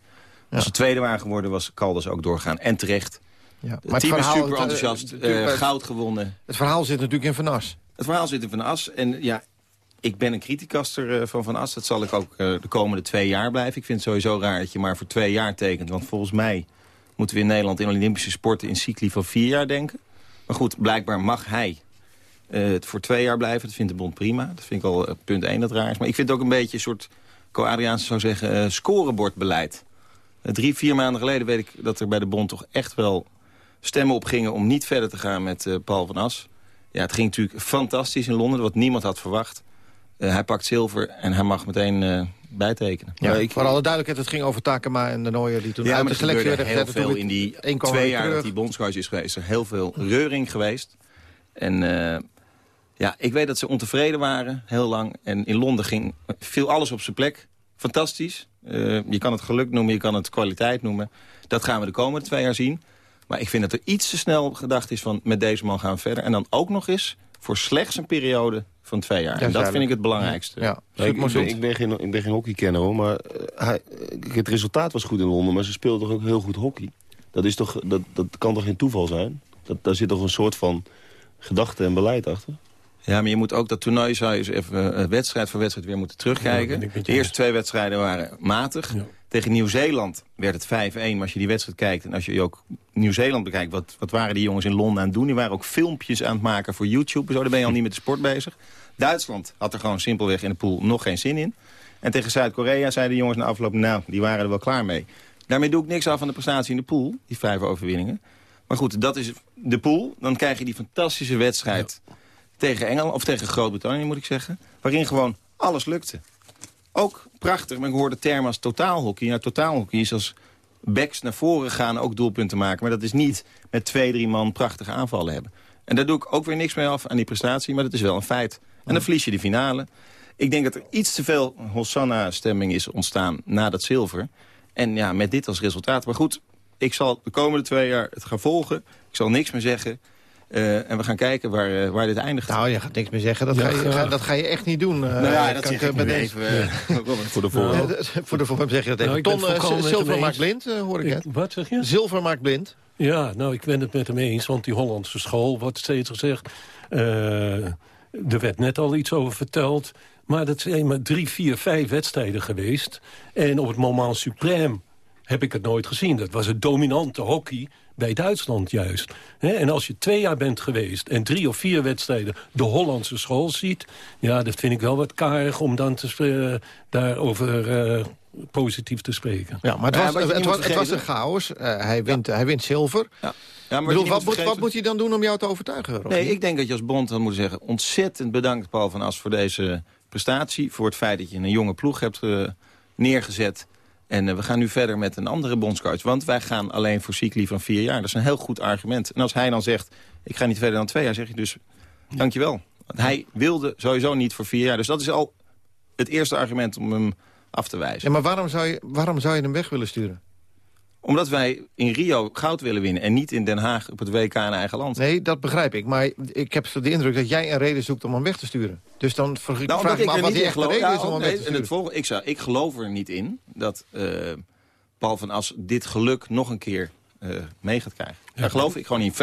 Speaker 21: als ze tweede waren geworden, was Caldas ook doorgaan. En terecht. Ja. Het, team verhaal, is super enthousiast. Het, uh, goud gewonnen.
Speaker 15: Het verhaal zit natuurlijk in Van As.
Speaker 21: Het verhaal zit in Van As. En ja, ik ben een criticaster uh, van Van As. Dat zal ik ook uh, de komende twee jaar blijven. Ik vind het sowieso raar dat je maar voor twee jaar tekent. Want volgens mij moeten we in Nederland in Olympische sporten... in cycli van vier jaar denken. Maar goed, blijkbaar mag hij het voor twee jaar blijven. Dat vindt de bond prima. Dat vind ik al punt één dat raar is. Maar ik vind het ook een beetje een soort... Co-Adriaanse zou zeggen, scorebordbeleid. Drie, vier maanden geleden weet ik dat er bij de bond toch echt wel stemmen op gingen... om niet verder te gaan met uh, Paul van As. Ja, het ging natuurlijk fantastisch in Londen, wat niemand had verwacht. Uh, hij pakt zilver en hij mag meteen uh, bijtekenen.
Speaker 15: Ja, ik, voor alle duidelijkheid, het ging over Takema en de Nooier... die toen
Speaker 21: ja,
Speaker 15: uit de selectie
Speaker 21: werden heel veel in die twee jaar dat hij bondscoach is geweest. Er heel veel reuring geweest. En ja, ik weet dat ze ontevreden waren, heel lang. En in Londen ging, viel alles op zijn plek. Fantastisch. Je kan het geluk noemen, je kan het kwaliteit noemen. Dat gaan we de komende twee jaar zien. Maar ik vind dat er iets te snel gedacht is van met deze man gaan we verder. En dan ook nog eens voor slechts een periode van twee jaar. En dat vind ik het belangrijkste.
Speaker 20: Ja. ja ik, ik, ben, ik, ben geen, ik ben geen hockeykenner hoor, maar uh, hij, het resultaat was goed in Londen. Maar ze speelden toch ook heel goed hockey. Dat, is toch, dat, dat kan toch geen toeval zijn? Dat, daar zit toch een soort van gedachte en beleid achter?
Speaker 21: Ja, maar je moet ook dat toernooi zou je even uh, wedstrijd voor wedstrijd weer moeten terugkijken. Ja, de eerste twee wedstrijden waren matig. Ja. Tegen Nieuw-Zeeland werd het 5-1. Maar als je die wedstrijd kijkt en als je ook Nieuw-Zeeland bekijkt... Wat, wat waren die jongens in Londen aan het doen? Die waren ook filmpjes aan het maken voor YouTube. Zo, daar ben je al niet met de sport bezig. Duitsland had er gewoon simpelweg in de pool nog geen zin in. En tegen Zuid-Korea zeiden de jongens na afloop... nou, die waren er wel klaar mee. Daarmee doe ik niks af van de prestatie in de pool. Die vijf overwinningen. Maar goed, dat is de pool. Dan krijg je die fantastische wedstrijd... Ja tegen Engeland, of tegen Groot-Brittannië moet ik zeggen. Waarin gewoon alles lukte. Ook prachtig, maar ik hoorde termen als totaalhockey. Nou, totaalhockey is als backs naar voren gaan ook doelpunten maken. Maar dat is niet met twee, drie man prachtige aanvallen hebben. En daar doe ik ook weer niks mee af aan die prestatie, maar dat is wel een feit. En dan verlies je de finale. Ik denk dat er iets te veel Hosanna-stemming is ontstaan na dat zilver. En ja, met dit als resultaat. Maar goed, ik zal de komende twee jaar het gaan volgen. Ik zal niks meer zeggen. Eh, en we gaan kijken waar, eh, waar dit eindigt.
Speaker 15: Nou, je gaat niks meer zeggen. Dat,
Speaker 21: Ja,
Speaker 15: ga, je, ga- dat ga je echt niet doen. eh,
Speaker 21: Nou ja, dat
Speaker 15: kan
Speaker 21: zeg ik
Speaker 15: deze-
Speaker 21: even, (laughs) voor de
Speaker 15: d- voor de vorm zeg je dat even.
Speaker 22: Nou, ik ben
Speaker 15: Ton,
Speaker 22: met
Speaker 15: zilver maakt blind, hoor ik,
Speaker 22: Ik-
Speaker 15: het.
Speaker 22: Wat zeg je?
Speaker 15: Zilver maakt blind.
Speaker 22: Ja, nou, ik ben het met hem eens, want die Hollandse school wordt steeds gezegd... eh, er werd net al iets over verteld, maar dat zijn maar drie, vier, vijf wedstrijden geweest. En op het moment suprême heb ik het nooit gezien. Dat was het dominante hockey bij Duitsland juist. Hè, En als je twee jaar bent geweest en drie of vier wedstrijden de Hollandse school ziet... ja, dat vind ik wel wat karig om dan te, eh, daarover eh, positief te spreken.
Speaker 15: Ja, maar het was, het, was, het was een chaos. Eh, hij, wint, hij wint zilver.
Speaker 21: Ja. Ja, maar
Speaker 15: bedoel, wat,
Speaker 21: moet
Speaker 15: wat moet hij dan doen om jou te overtuigen?
Speaker 21: Nee, ik denk dat je als bond dan moet zeggen... ontzettend bedankt, Paul van As, voor deze prestatie. Voor het feit dat je een jonge ploeg hebt neergezet. En eh, we gaan nu verder met een andere bondscoach. Want wij gaan alleen voor cycli van vier jaar. Dat is een heel goed argument. En als hij dan zegt, ik ga niet verder dan twee jaar... zeg je dus, dankjewel. Want hij wilde sowieso niet voor vier jaar. Dus dat is al het eerste argument om hem af te wijzen.
Speaker 15: Ja, maar waarom zou, je, waarom zou je hem weg willen sturen?
Speaker 21: Omdat wij in Rio goud willen winnen... en niet in Den Haag op het WK in eigen land.
Speaker 15: Nee, dat begrijp ik. Maar ik heb zo de indruk dat jij een reden zoekt om hem weg te sturen. Dus dan vraag ik,
Speaker 21: Nou,
Speaker 15: vraag ik me af wat die echte
Speaker 21: geloof-
Speaker 15: reden
Speaker 21: Ja,
Speaker 15: is om hem
Speaker 21: nee,
Speaker 15: weg te
Speaker 21: en het
Speaker 15: sturen.
Speaker 21: volgende, ik, zou, ik geloof er niet in dat eh, Paul van As dit geluk nog een keer eh, mee gaat krijgen. Daar geloof ik gewoon in. 75%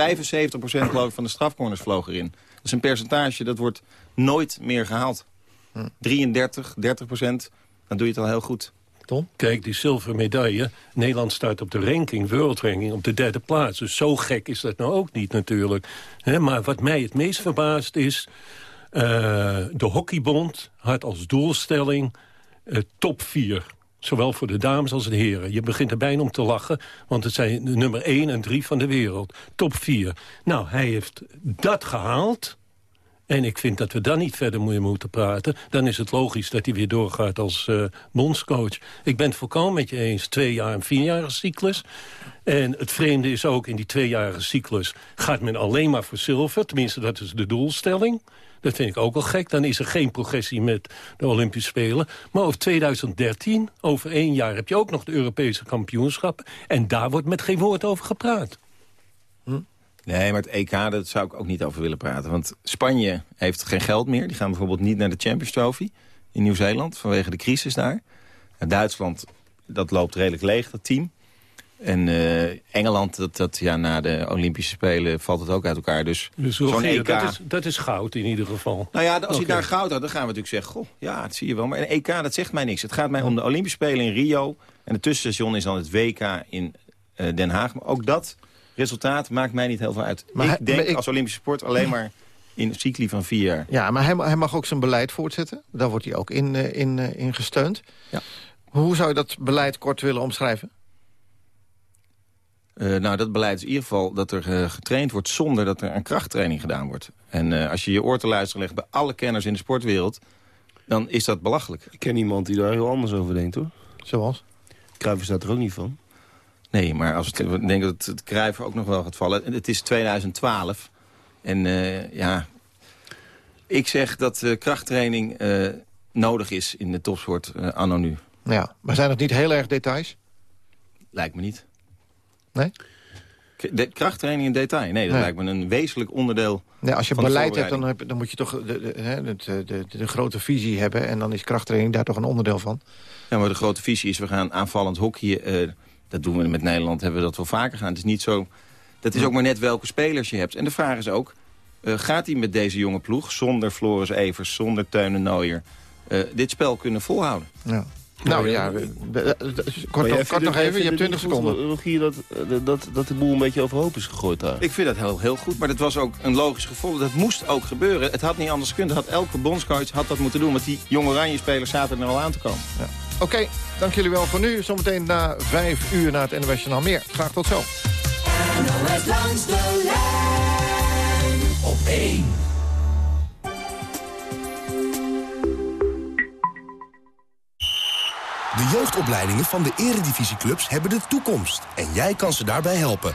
Speaker 21: geloof ik van de strafcorners vloog erin. Dat is een percentage dat wordt nooit meer gehaald.
Speaker 15: Hm.
Speaker 21: 33, 30 procent, dan doe je het al heel goed.
Speaker 15: Tom?
Speaker 22: Kijk, die zilveren medaille. Nederland staat op de ranking, world ranking, op de derde plaats. Dus zo gek is dat nou ook niet natuurlijk. Maar wat mij het meest verbaast is... eh, de Hockeybond had als doelstelling eh, top 4. Zowel voor de dames als de heren. Je begint er bijna om te lachen, want het zijn de nummer 1 en 3 van de wereld. Top 4. Nou, hij heeft dat gehaald... En ik vind dat we dan niet verder mee moeten praten. Dan is het logisch dat hij weer doorgaat als eh bondscoach. Ik ben het volkomen met je eens. Twee jaar en vierjarige cyclus. En het vreemde is ook, in die tweejarige cyclus... gaat men alleen maar voor zilver. Tenminste, dat is de doelstelling. Dat vind ik ook wel gek. Dan is er geen progressie met de Olympische Spelen. Maar over 2013, over één jaar... heb je ook nog de Europese kampioenschappen. En daar wordt met geen woord over gepraat.
Speaker 21: Nee, maar het EK, daar zou ik ook niet over willen praten. Want Spanje heeft geen geld meer. Die gaan bijvoorbeeld niet naar de Champions Trophy in Nieuw-Zeeland... vanwege de crisis daar. En Duitsland, dat loopt redelijk leeg, dat team. En eh, Engeland, dat, dat, ja, na de Olympische Spelen valt het ook uit elkaar. Dus,
Speaker 22: Dus
Speaker 21: zo'n EK...
Speaker 22: dat, is, dat is goud in ieder geval.
Speaker 21: Nou ja, als hij daar goud had, dan gaan we natuurlijk zeggen... Goh, ja, dat zie je wel. Maar een EK, dat zegt mij niks. Het gaat mij om de Olympische Spelen in Rio. En het tussenstation is dan het WK in eh, Den Haag. Maar ook dat resultaat maakt mij niet heel veel uit.
Speaker 15: Maar
Speaker 21: ik
Speaker 15: hij-
Speaker 21: denk
Speaker 15: maar ik-
Speaker 21: als Olympische sport alleen maar in een cycli van vier jaar.
Speaker 15: Ja, maar hij, hij mag ook zijn beleid voortzetten. Daar wordt hij ook in, eh, in, eh, in gesteund.
Speaker 21: Ja.
Speaker 15: Hoe zou je dat beleid kort willen omschrijven?
Speaker 21: Eh, nou, dat beleid is in ieder geval dat er getraind wordt... zonder dat er een krachttraining gedaan wordt. En eh, als je je oor te luisteren legt bij alle kenners in de sportwereld... dan is dat belachelijk.
Speaker 20: Ik ken iemand die daar heel anders over denkt, hoor.
Speaker 15: Zoals?
Speaker 20: Cruijff staat er ook niet van.
Speaker 21: Nee, maar als het, ik denk dat het Cruijff ook nog wel gaat vallen. Het is 2012. En eh, ja, ik zeg dat eh, krachttraining eh, nodig is in de topsport anno nu.
Speaker 15: Ja, maar zijn het niet heel erg details?
Speaker 21: Lijkt me niet.
Speaker 15: Nee?
Speaker 21: De krachttraining in detail? Nee, dat
Speaker 15: Nee.
Speaker 21: lijkt me een wezenlijk onderdeel
Speaker 15: als je beleid hebt, dan, heb, dan moet je toch de, de, de, de, de, de grote visie hebben. En dan is krachttraining daar toch een onderdeel van.
Speaker 21: Ja, maar de grote visie is, we gaan aanvallend hockeyen. Dat doen we met Nederland, hebben we dat wel vaker gedaan. Het is niet zo... Dat is ook maar net welke spelers je hebt. En de vraag is ook, eh, gaat hij met deze jonge ploeg... zonder Floris Evers, zonder Teun en Nooier... eh, dit spel kunnen volhouden?
Speaker 15: Ja. Nou ja, eh, kort, nog- kort nog even, je hebt
Speaker 20: vindt
Speaker 15: 20
Speaker 20: het niet goed,
Speaker 15: seconden.
Speaker 20: Rogier, dat, dat, dat de boel een beetje overhoop is gegooid daar.
Speaker 21: Ik vind dat heel, heel goed, maar dat was ook een logisch gevolg. Dat moest ook gebeuren. Het had niet anders gekund. Had elke bondscoach had dat moeten doen. Want die jonge oranje-spelers zaten er al aan te komen.
Speaker 15: Oké, dank jullie wel voor nu. Zometeen na vijf uur naar het NOS Journaal meer. Graag tot zo.
Speaker 12: NOS langs de lijn op 1.
Speaker 25: De jeugdopleidingen van de eredivisieclubs hebben de toekomst. En jij kan ze daarbij helpen.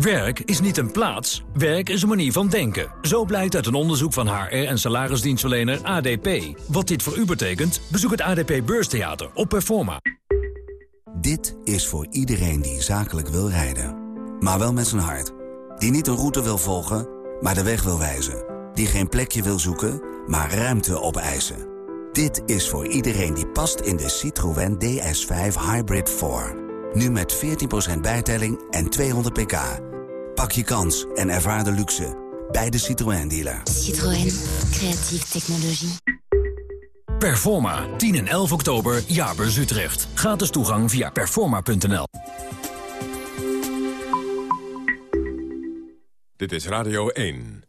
Speaker 26: Werk is niet een plaats, werk is een manier van denken. Zo blijkt uit een onderzoek van HR en salarisdienstverlener ADP. Wat dit voor u betekent, bezoek het ADP Beurstheater op Performa.
Speaker 27: Dit is voor iedereen die zakelijk wil rijden. Maar wel met zijn hart. Die niet een route wil volgen, maar de weg wil wijzen. Die geen plekje wil zoeken, maar ruimte opeisen. Dit is voor iedereen die past in de Citroën DS5 Hybrid 4. Nu met 14% bijtelling en 200 pk. Pak je kans en ervaar de luxe bij de Citroën dealer.
Speaker 28: Citroën, creatieve technologie.
Speaker 26: Performa, 10 en 11 oktober, Jaarbeurs Utrecht. Gratis toegang via performa.nl.
Speaker 6: Dit is Radio 1.